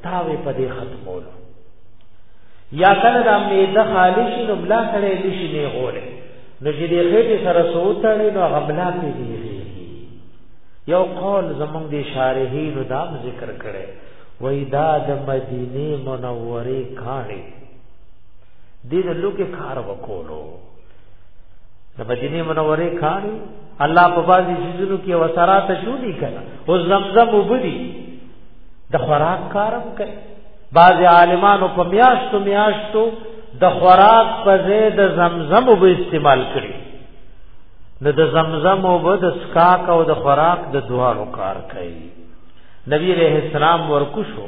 تاوی په دې ختمولو یا کله دا میده خالی شي نو بلا کړي لشي نه غوړي نو چې دې خېټه سره سوتړي نو هغه بلا کې دی یو قول زمونږ دی شارحین دا ذکر کړي وای دا د مدینه منوره کانه دې د لوګي کار وکولو د مدینه منوره کانه الله په بازي شذونو کې وسرات شو دي کنه او زمزم وبدي د خوراک کارم کوي بعض عالمانو په میاشتو میاشتو د خوراک په ځای د زمزم وب استعمال کړي نو د زمزم وب د سکاک او د خوراک د دوارو کار کوي نبی علیہ السلام ورکوشو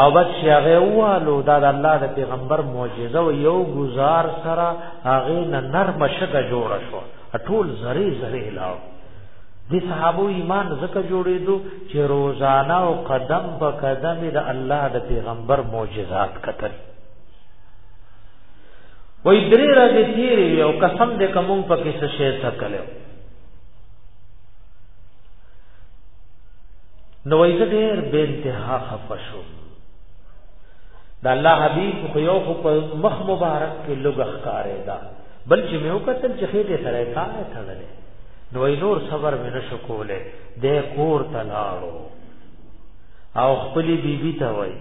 او بس هغه والو دا د الله د پیغمبر معجزه او یو گزار سره هغه نه نرم شګه جوړ شو ټول زری زری لاو دي صحابو ایمان زکه جوړېدو چې روزانه او قدم په قدم د الله د پیغمبر معجزات کتل وې درې راځي تیرې او قسم دې کوم په کې څه شي څه کړو نو ایزه ډیر به انتها خفشو دا الله حبیب خو یو خو په مخ مبارک کې لګخ کارې دا بل چې مې وکتل چې خېټه سره کار تړلې نو ای نور صبر مې نشو کولې د کور تلاړو او خپلې بیبي ته وای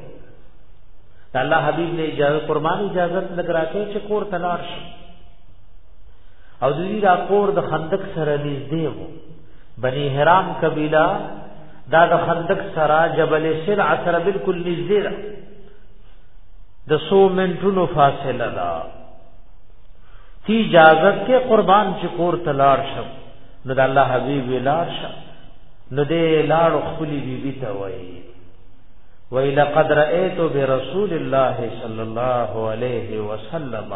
دا الله حبیب نے اجازه قربان اجازه لګرا کې چې کور تلاړ شي او دوی دا کور د خندق سره نږدې وو بنی حرام قبیله دا د خندق سره جبل سر عصر بالکل نږدې ده د سو منټونو فاصله ده تی اجازه کې قربان چې کور تلار شم نو د الله حبیب لار شم نو دې لار خپل بی بی ته وایي وی لقد رأیت برسول الله صلی الله علیه وسلم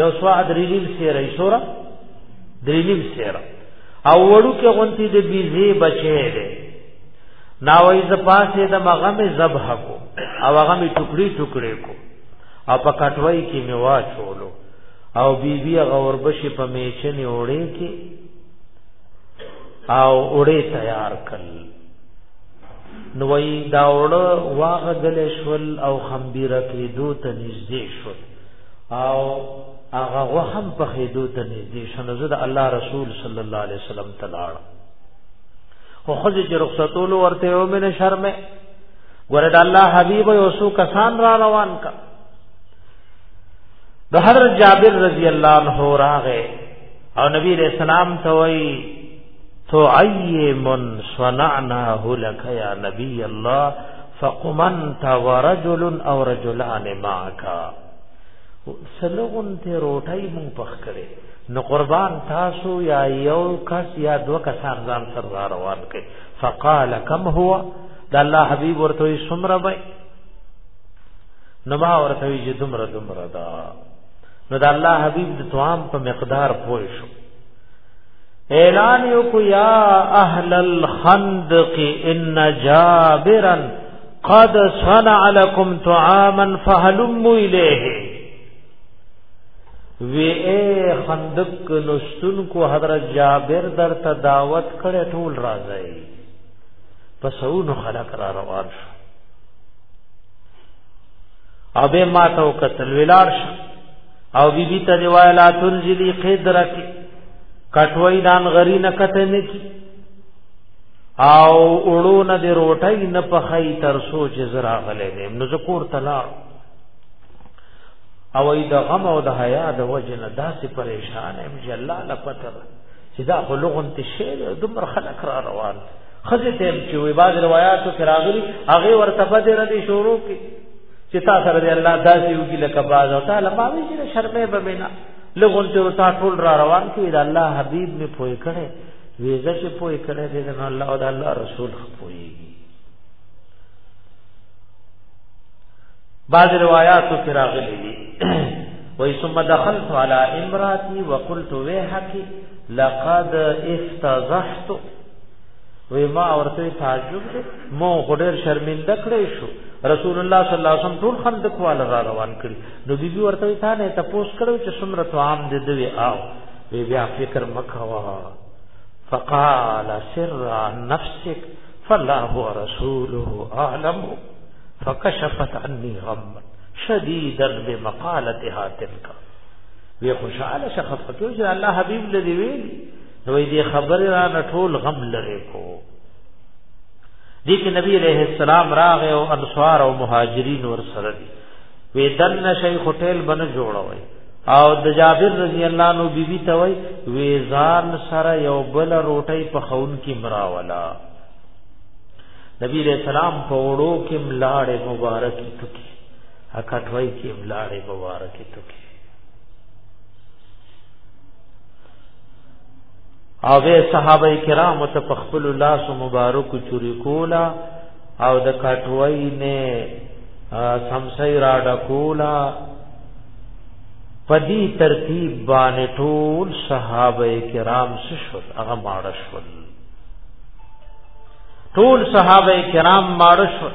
یو سوا درینیم سیره ایسورا درینیم سیره او وړو کې غونتی د بیزی بچی دی ناوی ز پاسه د مغم ذبح کو او هغه می ټوکړي ټوکړي کو او په کټوي کې می واچولو او بیبي هغه وربشي په میچنې وړې کې او وړې تیار کړل نو وی دا وړ واغ دل شول او خمبيره کې دوه تنځ دې شول او هغه وهم په خېدو ته نږدې شنه زه د الله رسول صلی الله علیه وسلم ته لاړ خو خځ چې رخصتولو ورته یو مې نه شرمې ګوره د الله حبیب یو څو کسان را روان کا د حضرت جابر رضی الله عنه راغه او نبی علیہ السلام ته وای تو ایمن صنعناه لك یا نبی الله فقمنت ورجل او رجلان معك سلغون ته روټي مون پخ کړي نو قربان تاسو یا یو کس یا دو کسان ځان سر را روان کړي فقال كم هو د الله حبيب ورته سمره وای نو ما ورته یې دمره دمره دا نو د الله حبيب د توام په مقدار پوه شو اعلان یو کو یا اهل الخندق ان جابرا قد صنع لكم طعاما فهلموا الیه وی اے خندق نشتن کو حضرت جابر در ته دعوت کړه ټول راځي پسونو خلق را روان شو ابه ما ته وکتل ویلار شو او بی بی ته وای لا تنزلی قدرک کټوي دان غری نه کته نه کی او اړو نه دی روټي نه پخای تر سوچ زرا غلې نه نو ذکر تلا او ای د غم او د حیا د وجه نه داسې پریشان ام چې الله لا پته چې دا خلغون ته شی دومره خلک را روان خزه ته چې وی باز روایتو کې راغلي هغه ورته بدر دي شروع کې چې تا سره دی الله داسې وکړي لکه باز او تا له باوي چې شرمې به بنا لغون ته تا ټول را روان کړي دا الله حبيب می پوي کړي ویزه چې پوي کړي دې نه الله او الله رسول پوي بعض روایات کې راغلي دي وای ثم دخلت على امراتي وقلت ويحك لقد افتضحت وی ما ورته تعجب دې مو غډر شرمنده کړې شو رسول الله صلی الله علیه وسلم ټول خندق والا را روان کړي نو بي بي ورته تا نه تاسو کړو چې څومره طعام دې دوی آو بي بیا فکر مکوا فقال سر نفسك فالله ورسوله اعلم فكشفت عني غما شديدا بمقالتها تلك وی خوشاله شخص پکې چې الله حبيب لدی ویلی نو دې خبر را نټول غم لره کو دې کې نبی عليه السلام راغ او انصار او مهاجرین ور سره دي وې دن شیخ هټل بن جوړوي او د جابر رضی الله عنه بیبي ته وای وې ځان سره یو بل روټي په خون کې مراولا نبی عليه السلام په وړو کې ملاړې مبارکي تکي اکټوي کې ملاړې مبارکي تکي او به صحابه کرام ته په خپل لاس مبارک چوری کولا او د کټوي نه سمسي را ډکولا پدی ترتیب باندې ټول صحابه کرام شول هغه ماړ شول ټول صحابه کرام ماړ شول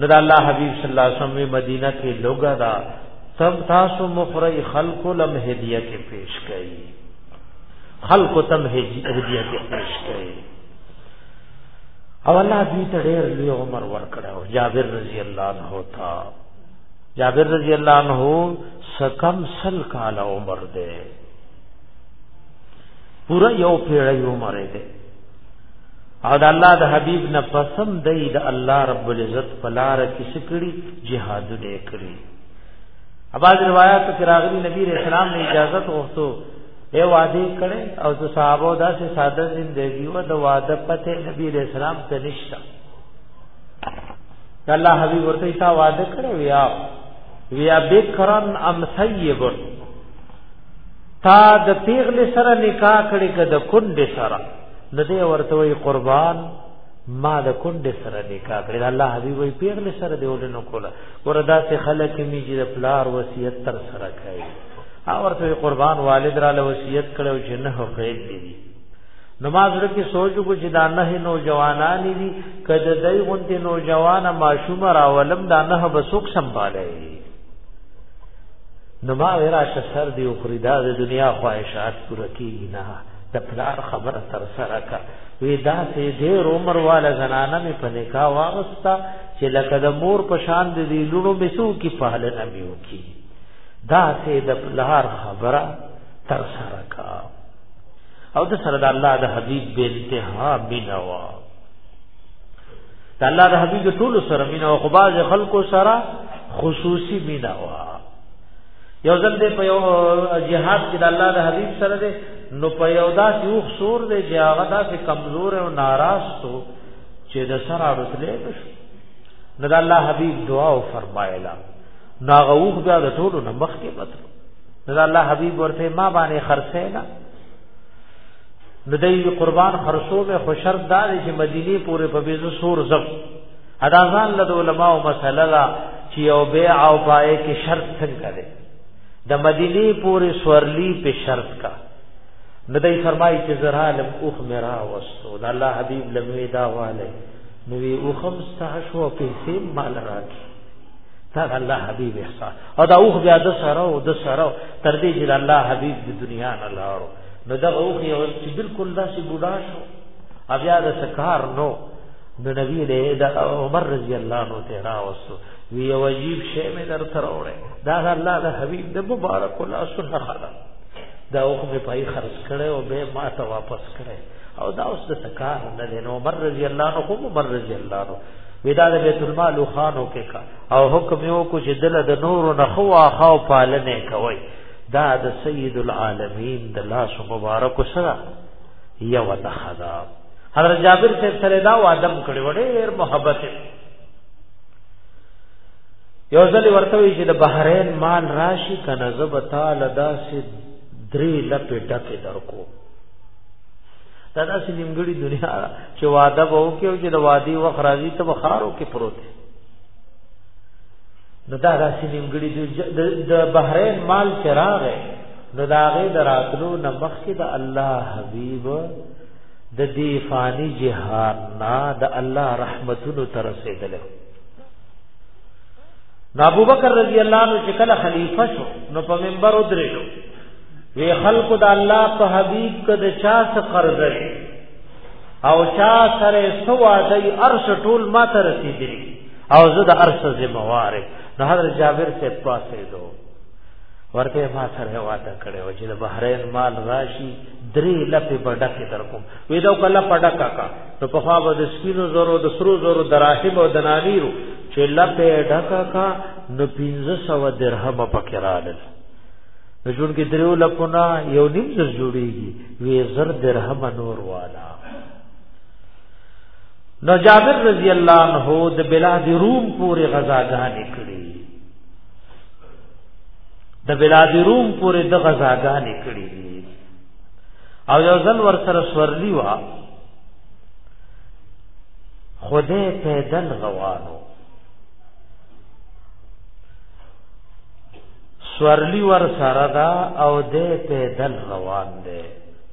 نو دا الله حبیب صلی الله علیه وسلم مدینه کې لوګا دا تب تاسو مخری خلق لم هدیه کې پیش کړي خلق تم هدیه کې پیش کړي او الله دې ته ډېر لوی عمر ورکړو جابر رضی الله عنه تا جابر رضی الله عنه سکم سل کال عمر دے پورا یو پیړی عمر دے او د الله د حبیب نه پسم دی د الله رب العزت په لار کې شکړي جهاد نه کړی اباظ روایت کې راغلي نبی رسول الله نه اجازه وغوښتو اے وعده کړي او د صحابه داسې ساده زندگی و د وعده پته نبی رسول الله ته نشته الله حبیب ورته تا وعده کړو یا ویا بکرن ام سیبن تا د پیغلې سره نکاح کړې که د کونډې سره نو دی ورته وی قربان ما د کونډې سره نکاح کړې د الله حبیب وی پیغلې سره دی ولې نو کوله وردا سه خلک می چې د پلار وصیت تر سره کوي او ورته قربان والد را له وصیت کړو چې نه خیر دی نماز رکی سوچو کو چې دا نه نوجوانانی دي کده دای غونته نوجوانه ماشوم راولم دا نه بسوک سنبالای نو ما ورا شسر دی اخری دا د دنیا خواهشات پوره کیږي نه د پلار خبره تر سره کا وی دا سه ډیر عمر والا زنانه می په نکاح واغستا چې لکه د مور په شان د دې لونو مسو کی پهله نبی وکي دا سه د پلار خبره تر سره کا او د سره د الله د حبيب به انتها بنوا د الله د حبیب ټول سره مینا او خباز خلکو سره خصوصي مینا وا یو ځل دې په یو جهاد کې د الله د حبیب سره دې نو په یو داس یو خسور دې چې هغه داسې کمزور او ناراض تو چې د سره اړتلې نشو نو د الله حبیب دعا او فرمایلا ناغوخ بیا د ټولو نمخ کې مطلب نو د الله حبیب ورته ما باندې خرڅه نه نو دی قربان خرصو مې خو شرط دا دی چې مدینه پورې په بیزو سور زب ادا ځان له علماء او مسله لا چې او بیع او پای کې شرط څنګه دی د مدینه پورې سورلی په شرط کا نو دی فرمایي چې زرالم اوخ میرا وستو د الله حبیب لموی دا والے نو وی اوخم ستا شو پیسې مال راکې تا الله حبیب احسان او دا اوخ بیا د سره او د سره تر دې چې الله حبیب د دنیا نه لارو نو دا اوخ یو چې بالکل داسې بوډا شو بیا د سکار نو د نبی له د عمر رضی الله عنه ته راوستو وی یو عجیب شی مې در تر وړه دا الله د حبیب د مبارک الله سره خلا دا اوخ مې پای خرج کړي او به ما ته واپس کړي او دا اوس د سکار نه دی نو عمر رضی الله عنه خو عمر رضی الله عنه ودا د بیت المال خانو کې کا او حکم یو کو چې دل د نور نه خو واخو پالنه کوي دا د سید العالمین د لاس مبارک سره یو تخدا حضرت جابر سے سره دا وادم کړي وړي ډېر محبت یو ځل ورته وی چې د بحرین مال راشي کنه زب تعالی دا سي درې لپې ډکه درکو دا داسې نیمګړي دنیا چې واده وو کې او چې د وادي وخت راځي ته بخارو کې پروت دی نو دا داسې نیمګړي د بحرین مال چراغه نو دا غي دراتلو نه مخکې د الله حبیب د دې فانی جهان نه د الله رحمتونو تر رسیدل نو ابو بکر رضی الله عنه چې کله خلیفہ شو نو په منبر ودرېدو وی خلق د الله په حبیب کده چا څخه قرض او چا سره سوا د ارش ټول ما ته رسیدلی او زه د ارش ذمہ وار نو حضرت جابر سے پاسې دو ورته ما سره وعده کړو چې د بحرین مال راشي درې لپې بډکه در کوم وې دا کله پډکا کا نو په خوا به د سپینو زرو د سرو زرو دراهم او دنانیرو چې لپې ډکا کا نو 1500 درهم پکې رااله د جون کې دریو لپونه یو نیم زر جوړیږي وې زر درهم نور والا نو جابر رضی الله عنه د بلاد روم پورې غزاګانې کړې د بلاد روم پورې د غزاګانې کړې او یو ځل ور سره سورلی وا خدای پیدل غوانو سورلی ور سره دا او دې پیدل روان دی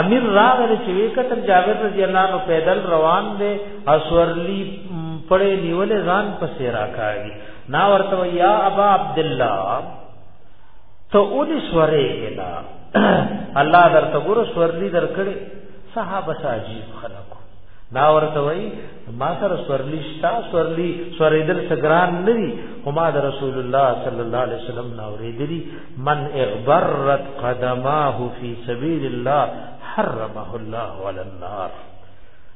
امیر راغلی چې وی کتل جابر رضی الله عنه پیدل روان دی او سورلی پړې نیولې ځان پسې راکاږي نا ورته یا ابا عبد الله ته اونې سورې لا الله درته ګور سورلی درکړي صحابه ساجي خلکو نا ورته وای ما سره سورلی شتا سورلی سورې دل سګران ندي هما د رسول الله صلی الله علیه وسلم ناورې دي من اغبرت قدماه فی سبیل الله حرمه الله علی النار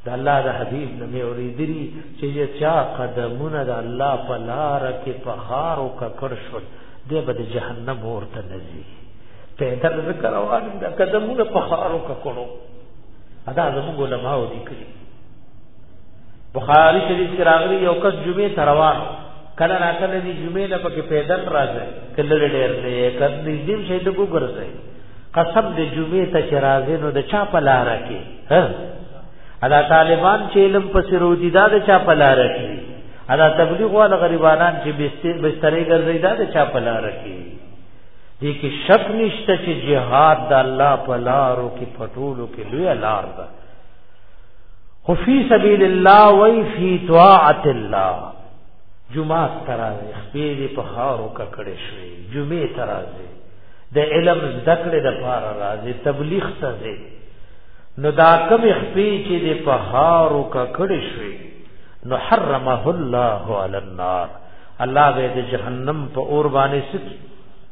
د الله د حبیب نبی اوریدلی چې چا قدمونه د الله په لار کې په خار او ککړ شول دی به د جهنم ورته نزي پیدل ذکر روان د قدمونه په خار او ککړو ادا زموږ علماء دي کړی بخاری شریف کې راغلی یو کس جمعې ته روان کله راکله دی جمعې نه پکې پیدل راځي کله ډېر دی کله دې دې شي د وګرځي قسم دې جمعې ته چې راځي نو د چا په لار کې ها ادا طالبان چې علم په سرودی دا د چا په لار کې ادا تبلیغ والا غریبانان چې بسترې ګرځي دا د چا په لار کې دې کې شک نشته چې جهاد د الله په لارو کې پټولو کې لوی لار ده خو فی سبیل الله وای فی طاعت الله جمعه ترازی خپې دې په خارو ککړې شوې جمعه ترازی د علم ذکر د پار راځي تبلیغ ته ځي نو دا کم خپې چې دې په خارو ککړې شوې نو حرمه الله علی النار الله به د جهنم په اور باندې سکی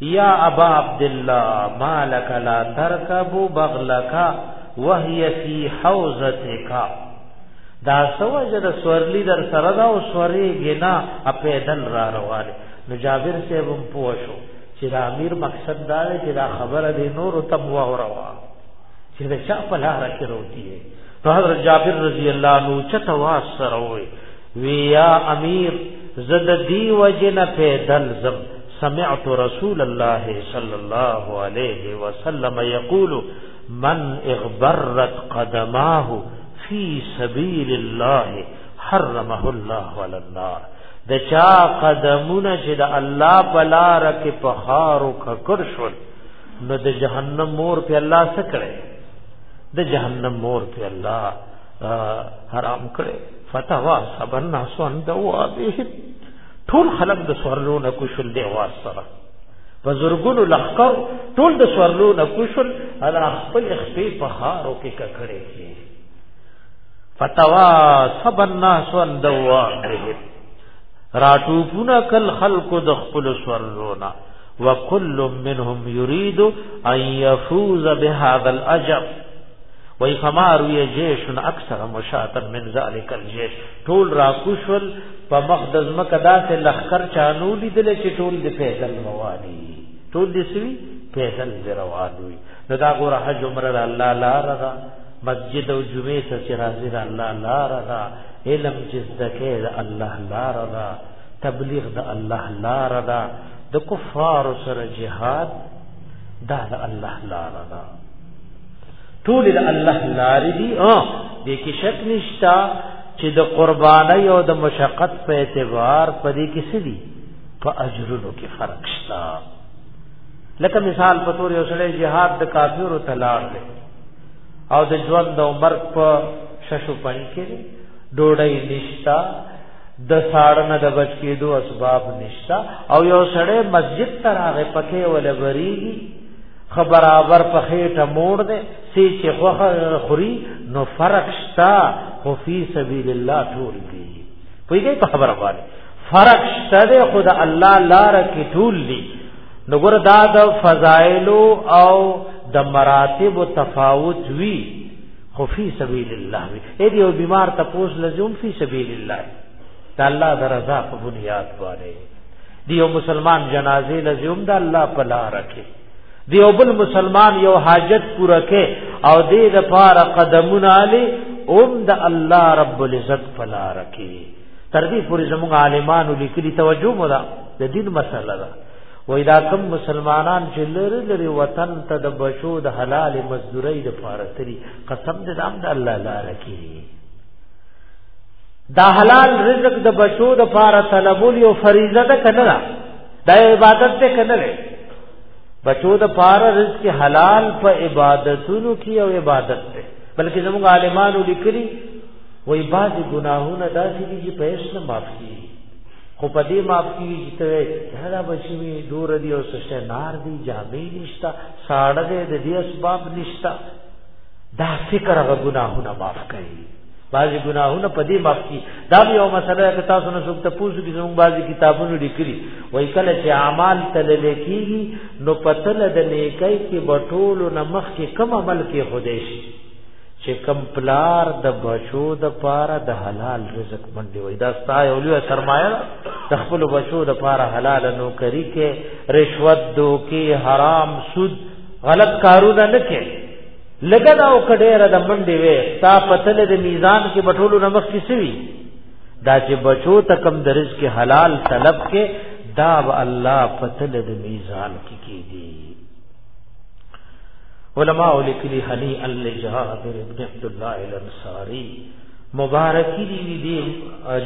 یا ابا عبد الله مالک لا ترکب بغلک وهي فی حوزتک دا سوجه د سورلی در سره دا او سوري غنا اپیدل را روانه نو جابر سے هم پوښو چې دا امیر مقصد دا دی چې دا خبره دی نور تب و او روا چې دا چا په لار کې روتی ہے نو حضرت جابر رضی الله عنه چته واس سره وی وی یا امیر زد دی وجنه پیدل زم سمعت رسول الله صلی الله علیه وسلم یقول من اغبرت قدماه فی سبیل الله حرمه الله علی النار د چا قدمونه چې د الله په لار کې په خارو ککر شول نو د جهنم مور په الله څه کړي د جهنم مور په الله حرام کړي فتوا صبر ناسو اندوا به ټول خلک د سورلو نه کوشل دی واز سره په زرګونو لخر ټول د سورلو نه کوشل الا خپل خپې په خارو کې ککړې کې فتوا سب الناس اندوا به راتو پونا کل خلق د خپل سورلو نه وکل منهم يريد ان يفوز بهذا الاجر وای فما روی جیش اکثر مشاتن من ذلک الجیش ټول را کوشل په مقدس مکه داسې لخر چانو لیدل چې ټول د پیدل رواني ټول د سوي پیدل روان وي نو دا ګور حج عمره الله لا رضا مسجد او جمعه ته چې راځي الله لا رضا علم چې زکه الله لا رضا تبلیغ د الله لا رضا د کفار سره جهاد دا د الله لا رضا ټول د الله لارې دي او د کې شک نشتا چې د قربانۍ او د مشقت په اعتبار په دې کې څه دي په اجرونو کې فرق شتا لکه مثال په تور یو سړی jihad د کافرو تلار دی او د ژوند او مرګ په ششو پای کې ډوډۍ نشتا د ساړنه د بچ کېدو اسباب نشتا او یو سړی مسجد ته راغی پکې ولې وریږي خبرابر په خېټه موړ دې سي چې خوخه خوري نو فرق شتا خو فی سبیل الله ټول دی پویږي په خبره باندې فرق شته دې خدا الله لار کې ټول دی نو ګور دا د فضائل او د مراتب تفاوت وی خو فی سبیل الله وی اې دې بیمار تپوس لزوم فی سبیل الله د الله د رضا په بنیاد باندې دی یو مسلمان جنازې لزوم د الله په لار کې دی یو بل مسلمان یو حاجت پوره کې او دې د پاره قدمونه علي اوم د الله رب العزت په لار کې تر دې پورې زموږ عالمانو لیکلي توجه مو ده د دین مسله ده وای دا کم مسلمانان چې لری لری وطن ته د بشو د حلال مزدوري د پاره تری قسم دې د الله لار کې دا حلال رزق د بچو د پاره طلبول یو فریضه ده کنه دا دا عبادت ده کنه ده بچو د پاره رزق حلال په عبادتونو کې یو عبادت ده بلکې زموږ عالمانو لیکلي وای بعض ګناهونه داسې دي چې په هیڅ نه معاف کیږي خو په دې معاف کیږي چې ته دا بچی وي دور دی او سشته نار دی جامې نشتا ساړه دې د دې اسباب نشتا دا فکر هغه ګناهونه معاف کوي بعضی گناهونه په دې معاف کی دا یو مسله که تاسو نه څوک ته پوښتنه کوي زموږ بعضی کتابونو لیکلي وای کله چې اعمال تل لیکيږي نو پتل د نیکۍ کې بټول نه مخ کې کم عمل کې خدای شي چې کم پلار د بچو د پاره د حلال رزق باندې وای دا ستای اولیو سرمایه د خپل بچو د پاره حلال نو کری کې رشوت دوکي حرام سود غلط کارونه نه کوي لګه دا او کډېره د منډې وې تا پتل د میزان کې بټولو نمک کې سوي دا چې بچو تکم د رزق حلال طلب کې دا به الله پتل د میزان کې کیږي علماء لیکلي حنی الجابر ابن عبد الله الانصاری مبارکی دی دی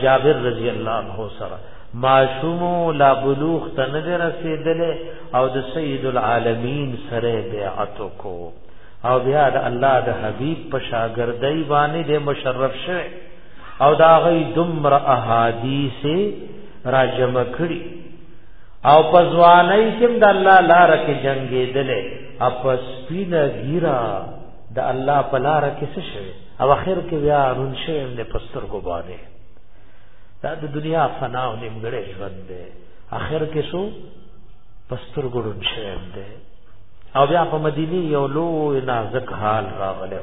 جابر رضی الله عنه سره ماشومو لا بلوغ ته نه رسیدلې او د سید العالمین سره بیعت کو او بیا د الله د حبیب په شاګردۍ باندې د مشرف شوه او دا غي دمر احادیث راجم کړي او په ځوانۍ کې د الله لار کې جنگې دلې اپس پینا ګیرا د الله په لار کې څه شوه او اخر کې بیا رون شوه د پستر کو باندې دا د دنیا فنا او نیمګړی ژوند دی اخر کې شو پستر ګړون شوی دی او بیا په مدینه یو لوی نازک حال راغلی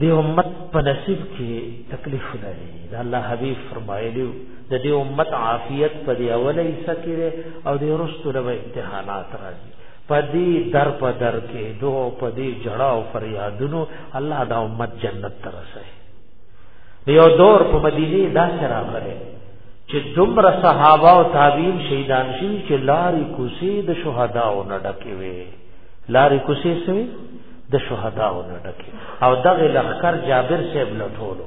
دی امت په نصیب کې تکلیف لري دا الله حبیب فرمایلی د دې امت عافیت په دی اوله حصہ کې او د رستو له امتحانات راځي پدی در په در کې دو پدی جړاو فریادونو الله دا امت جنت ترسه یو دور په مدینه دا سره غره چې دومره صحابه او تابعین شهیدان شي چې لارې کوسي د شهدا او نه ډکې وي لارې کوسي سوي د شهدا او نه ډکې او دغه لخر جابر صاحب لټولو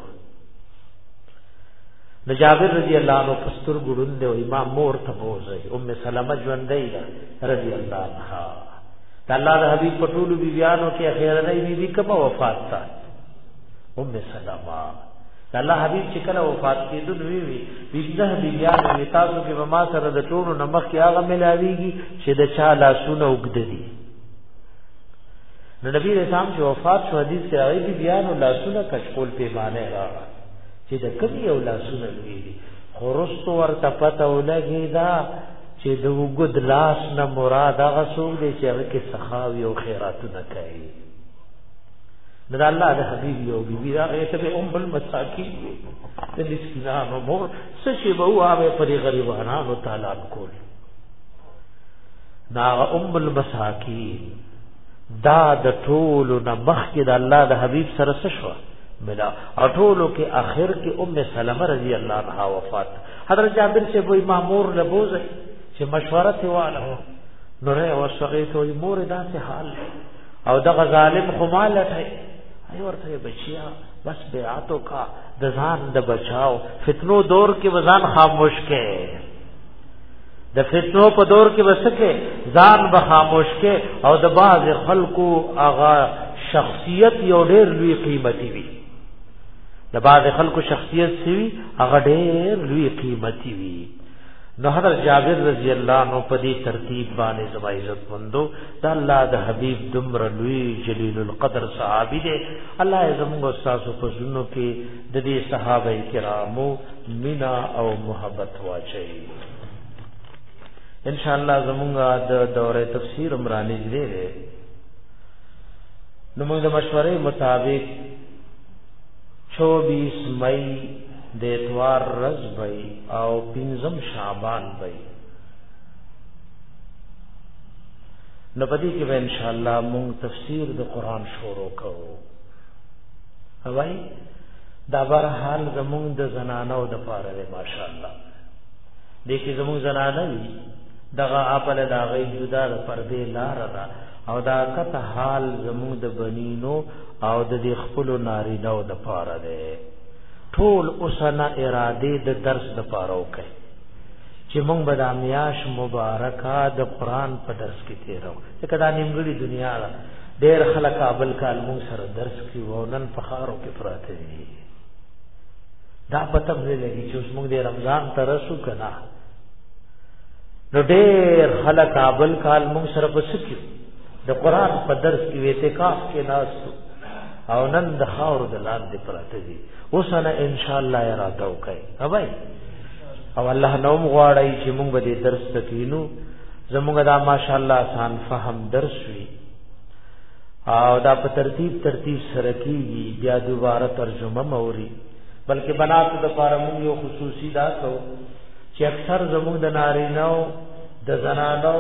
د جابر رضی الله عنه پستر ګړون دی او امام مور ته بوزي ام سلمہ ژوندۍ ده رضی الله عنها د الله د حبیب پټول بیانو کې خیر نه بي بي کما وفات تا ام سلمہ د الله حبیب چې کله وفات کېدو نو وی بنده بیا مې تاسو کې به ما سره د ټولو نمخ کې هغه ملاویږي چې د چا لاسونه وګد دي نو نبی رسام چې وفات شو حدیث کې راغلی بیا نو لاسونه کشکول پیمانه راغله چې د کمی یو لاسونه لوي دي خرست ورته پته ولګی دا چې د وګد لاس نه مراد هغه څوک دی چې هغه کې سخاوي او خیراتونه کوي دا الله د حبيب یو بي بي دا غیته به ام بل مساکی د مسکینانو مور څه شي به واه پر غریبانو تعالی کول دا ام المساکین دا د ټولو نه مخکې د الله د حبيب سره څه شو ملا اټولو کې اخر کې ام سلمہ رضی الله عنها وفات حضرت جابر سے وای ما مور له بوزه چې مشوره ته واله نو ره وسغې ته مور داسې حال او دغه ظالم خو مال لټه ای ورته بچیا بس بیعتو کا د ځان د بچاو فتنو دور کې وزان خاموش کې د فتنو په دور کې وسکه ځان به خاموش کې او د باز خلکو اغا شخصیت یو ډیر لوی قیمتي وي د باز خلکو شخصیت سی وي هغه ډیر لوی قیمتي وي نو حضرت جابر رضی الله عنه په دې ترتیب باندې زما عزت مندو دا الله د حبيب دمر لوی جلیل القدر صحابي دی الله یې زموږ استاد په زونو کې د دې صحابه کرامو مینا او محبت واچي ان شاء الله زموږ د دوره تفسیر عمرانی دی نو موږ د مشورې مطابق 24 مئی د اتوار رز بی او پنځم شعبان بی نو پدې کې به ان شاء الله موږ تفسیر د قران شروع کوو اوای دا بر حال زموږ د زنانو د پاره دی ماشاء الله دې کې زموږ زنانه وي دغه خپل دا غي جدا د پردې لار را او دا کته حال زموږ د بنینو او د دې خپل نارینو د پاره دی ټول اوسنه اراده د درس د پاره وکړي چې موږ به د میاش مبارکه د قران په درس کې تیرو ځکه دا نیمګړي دنیا ده ډېر خلک کابل کال موږ سره درس کې وو نن په خارو کې پراته دي دا پته مې لګي چې اوس موږ د رمضان ترسو کنا نو ډېر خلک کابل کال موږ سره په سکیو د قران په درس کې اعتکاف کې ناس او نن د خاور د لاندې پراته دي اوس نه ان شاء الله اراده وکړي اوبای او الله نو مغواړی چې موږ به دې درس تکینو زموږ دا ماشاءالله آسان فهم درس وی او دا په ترتیب ترتیب سره کیږي بیا دوباره ترجمه موري بلکې بنات د پاره موږ یو خصوصي دا کو چې اکثر زموږ د نارینو د زنانو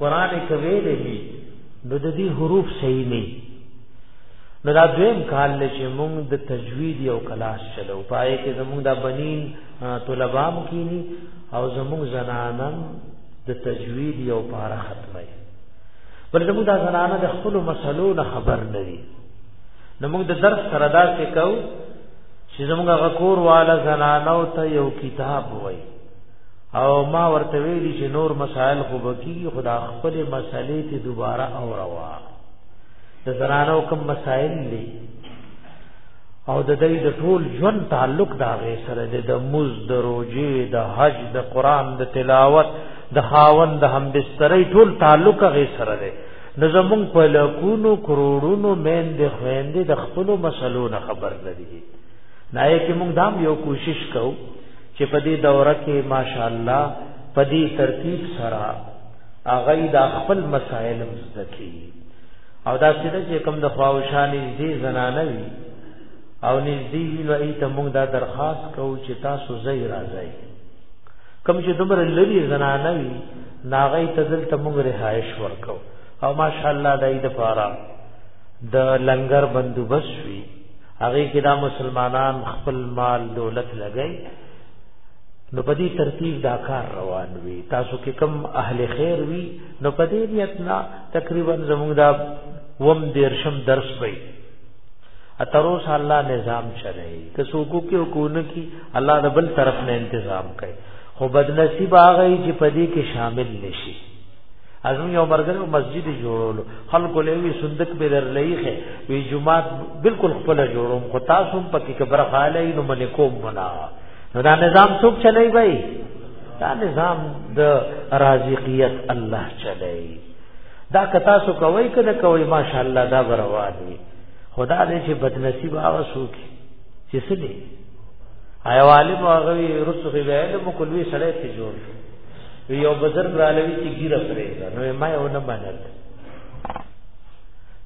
قران کوي دی نو د دې حروف صحیح نه نو دا دویم کال چې موږ د تجوید یو کلاس چلو پای کې زموږ د بنین طلبام کینی او زموږ زنانم د تجوید یو پارا ختمه بل زموږ د زنانه د خپل مسلو نه خبر نه دي نو موږ د درس سره دا څه کو چې زموږ غکور والا زنانه او ته یو کتاب وای او ما ورته ویلی چې نور مسائل خو بکی خدا خپل مسلې ته دوباره او روا د زنانو کوم مسائل دي او د دې د ټول ژوند تعلق دا غي سره د موز د روزي د حج د قران د تلاوت د خاوند د هم بسترې ټول تعلق غي سره دی نو زمونږ په لکونو کروڑونو مین د خويندې د خپل مسلو نه خبر لري نه یې کې موږ دام یو کوشش کوو چې په دې دوره کې ماشاءالله په دې ترتیب سره هغه دا خپل مسائل زده کی او دا چې کوم د خواوشانی دې زنانه وي او نږدې وي نو ایته موږ دا درخواست کوو چې تاسو زئی راځئ کوم چې دومره لري زنانه وي ناغې تزل ته موږ رهایش ورکو او ماشاءالله دای د پاره د لنګر بندوبس وی هغه کې دا مسلمانان خپل مال دولت لګی نو په دې ترتیب دا کار روان وي تاسو کې کم اهل خیر وي نو په دې نیت نه تقریبا زموږ دا وم دیرشم درس وي اتروس الله نظام چره که څوک کې حکومت کی الله د بل طرف نه تنظیم کوي خو بدنصیب هغه چې په دې کې شامل نشي ازم یو مرګره مسجد جوړولو خلکو له وی صندوق به درلېخه وی جمعات بالکل خپل جوړوم خو تاسو پکې کبر خاله نو منې کوم منا نو دا نظام څوک چلای وای دا نظام د رازقیت الله چلای دا کتا سو کوي کنه کوي ماشاءالله دا بروان وي خدا دې چې بدنصیب هغه سوک چې سړي ایوالم هغه رسخ ویل مو کلوي سړی ته جوړ شو یو بزرګ را لوي چې ګیره پرې ده نو ما یو نه منل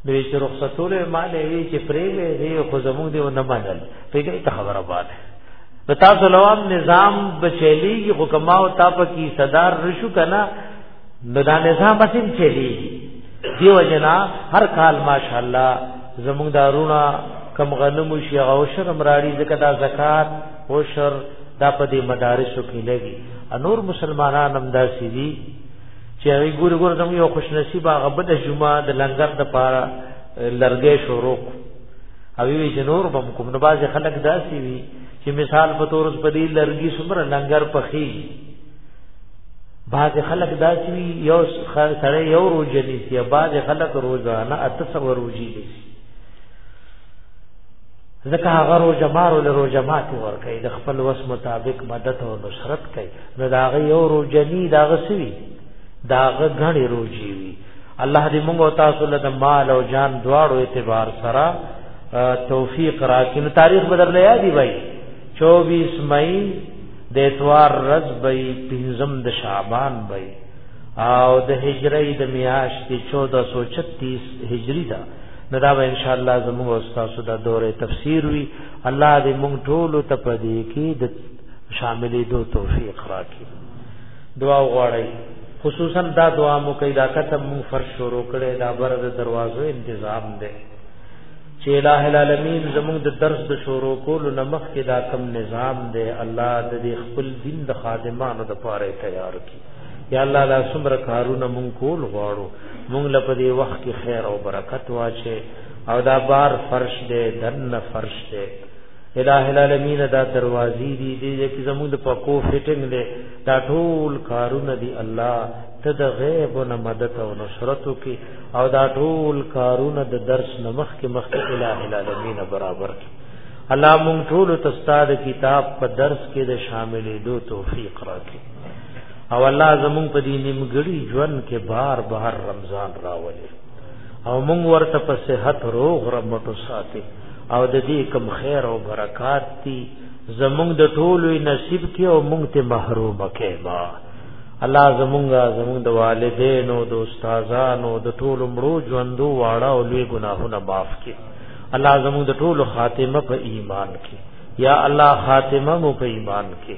دوی چې رخصتونه ما نه وی چې پرې وې دی خو زموږ دی نه منل په دې ته خبره باندې د تاسو لوام نظام بچلیږي خو کما او تاپ کی صدر رشو کنا نو دا نظام بسیم چلیږي دیو جنا هر کال ماشاءالله زموږ دارونا کم غنم شي او شرم راړي زکه دا زکات عشر دا په دې مدارسو کې لګي انور مسلمانان هم داسې دي چې هغه ګور ګور زموږ یو خوش نصیب هغه بده جمعه د لنګر د پاره لرګې شروع او وی چې نور بم کوم نو باز خلک داسې وي چې مثال په تور په دې لرګي سمره لنګر پخې بعض خلک داسې وي یو سره یو روزنی سي بعض خلک روزانه اته سو روزي دي ځکه هغه روزه مار له روزه ماتي ورکړي د خپل وس مطابق مدد او نصرت کوي نو دا غي یو روزنی دا غسوي دا غني روزي وي الله دې موږ او تاسو له مال او جان دواړو اعتبار سره توفیق راکړي نو تاریخ بدر نه یادي وای 24 مئی د اتوار رز بې پنځم د شعبان بې او د هجری د میاشتې 1436 هجری ده نو دا به ان شاء الله زموږ استاد د دوره تفسیر وی الله دې موږ ټول ته پدې کې د شاملې دو توفیق راکړي دعا وغواړي خصوصا دا دعا مو کوي دا کته مو فرش شروع کړي دا بر د دروازو تنظیم دی چې الٰه العالمین زموږ د درس د شروع کولو نمخ کې دا کم نظام دی الله د دې خپل دین د خادمانو د پاره تیار کړي یا الله لا سمر کارونه مونږ کول غواړو مونږ له په دې وخت کې خیر او برکت واچي او دا بار فرش دی دنه فرش دی الہ العالمین دا دروازې دي دې چې زموږ د پکو فټینګ دی دا ټول کارونه دي الله ته د غیب نه مدد او نصرت کی او دا ټول کارونه د درس نمخ کې مخ کې الہ العالمین برابر کی الله مونږ ټول تستاد کتاب په درس کې د شاملې دو توفیق راکړي او الله زمون په دې نیمګړي ژوند کې بار بار رمضان راولي او مونږ ورته په صحت روغ رمټو ساتي او د دې کم خیر او برکات دي زمونږ د ټولو نصیب کې او مونږ ته محروم کې با الله زمونږه زمونږ د والدینو د استادانو د ټولو مړو ژوندو واړه او لوی ګناهونه معاف کړي الله زمونږ د ټولو خاتمه په ایمان کې یا الله خاتمه مو په ایمان کې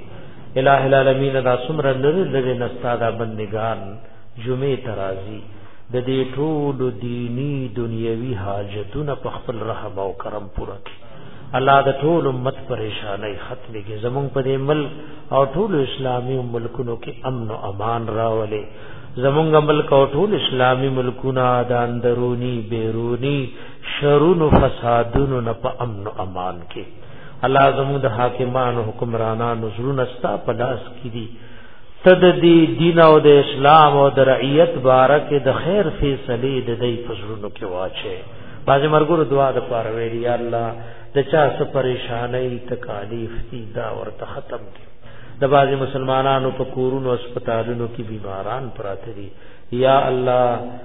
الہ العالمین دا سمره لری لری نستا دا بندگان جمعه ترازی د دې ټول دینی دنیوي حاجتونه په خپل رحم او کرم پوره کړي الله د ټول امت پریشانای ختم کې زمون په دې ملک او ټول اسلامي ملکونو کې امن او امان راولې زمونږ ملک او ټول اسلامي ملکونه د اندرونی بیرونی شرونو فسادونو نه په امن او امان کې الله زموږ د حاکمانو حکمرانانو زړونه ستا په لاس کې دي تد دی دین او د اسلام او د رعیت بارکه د خیر فیصله د دې فزړونو کې واچي باز مرګور دعا د پاره ویلی یا الله د چا څه پریشانای تکالیف دي دا ورته ختم کې د باز مسلمانانو په کورونو هسپتالونو کې بیماران پراته دي یا الله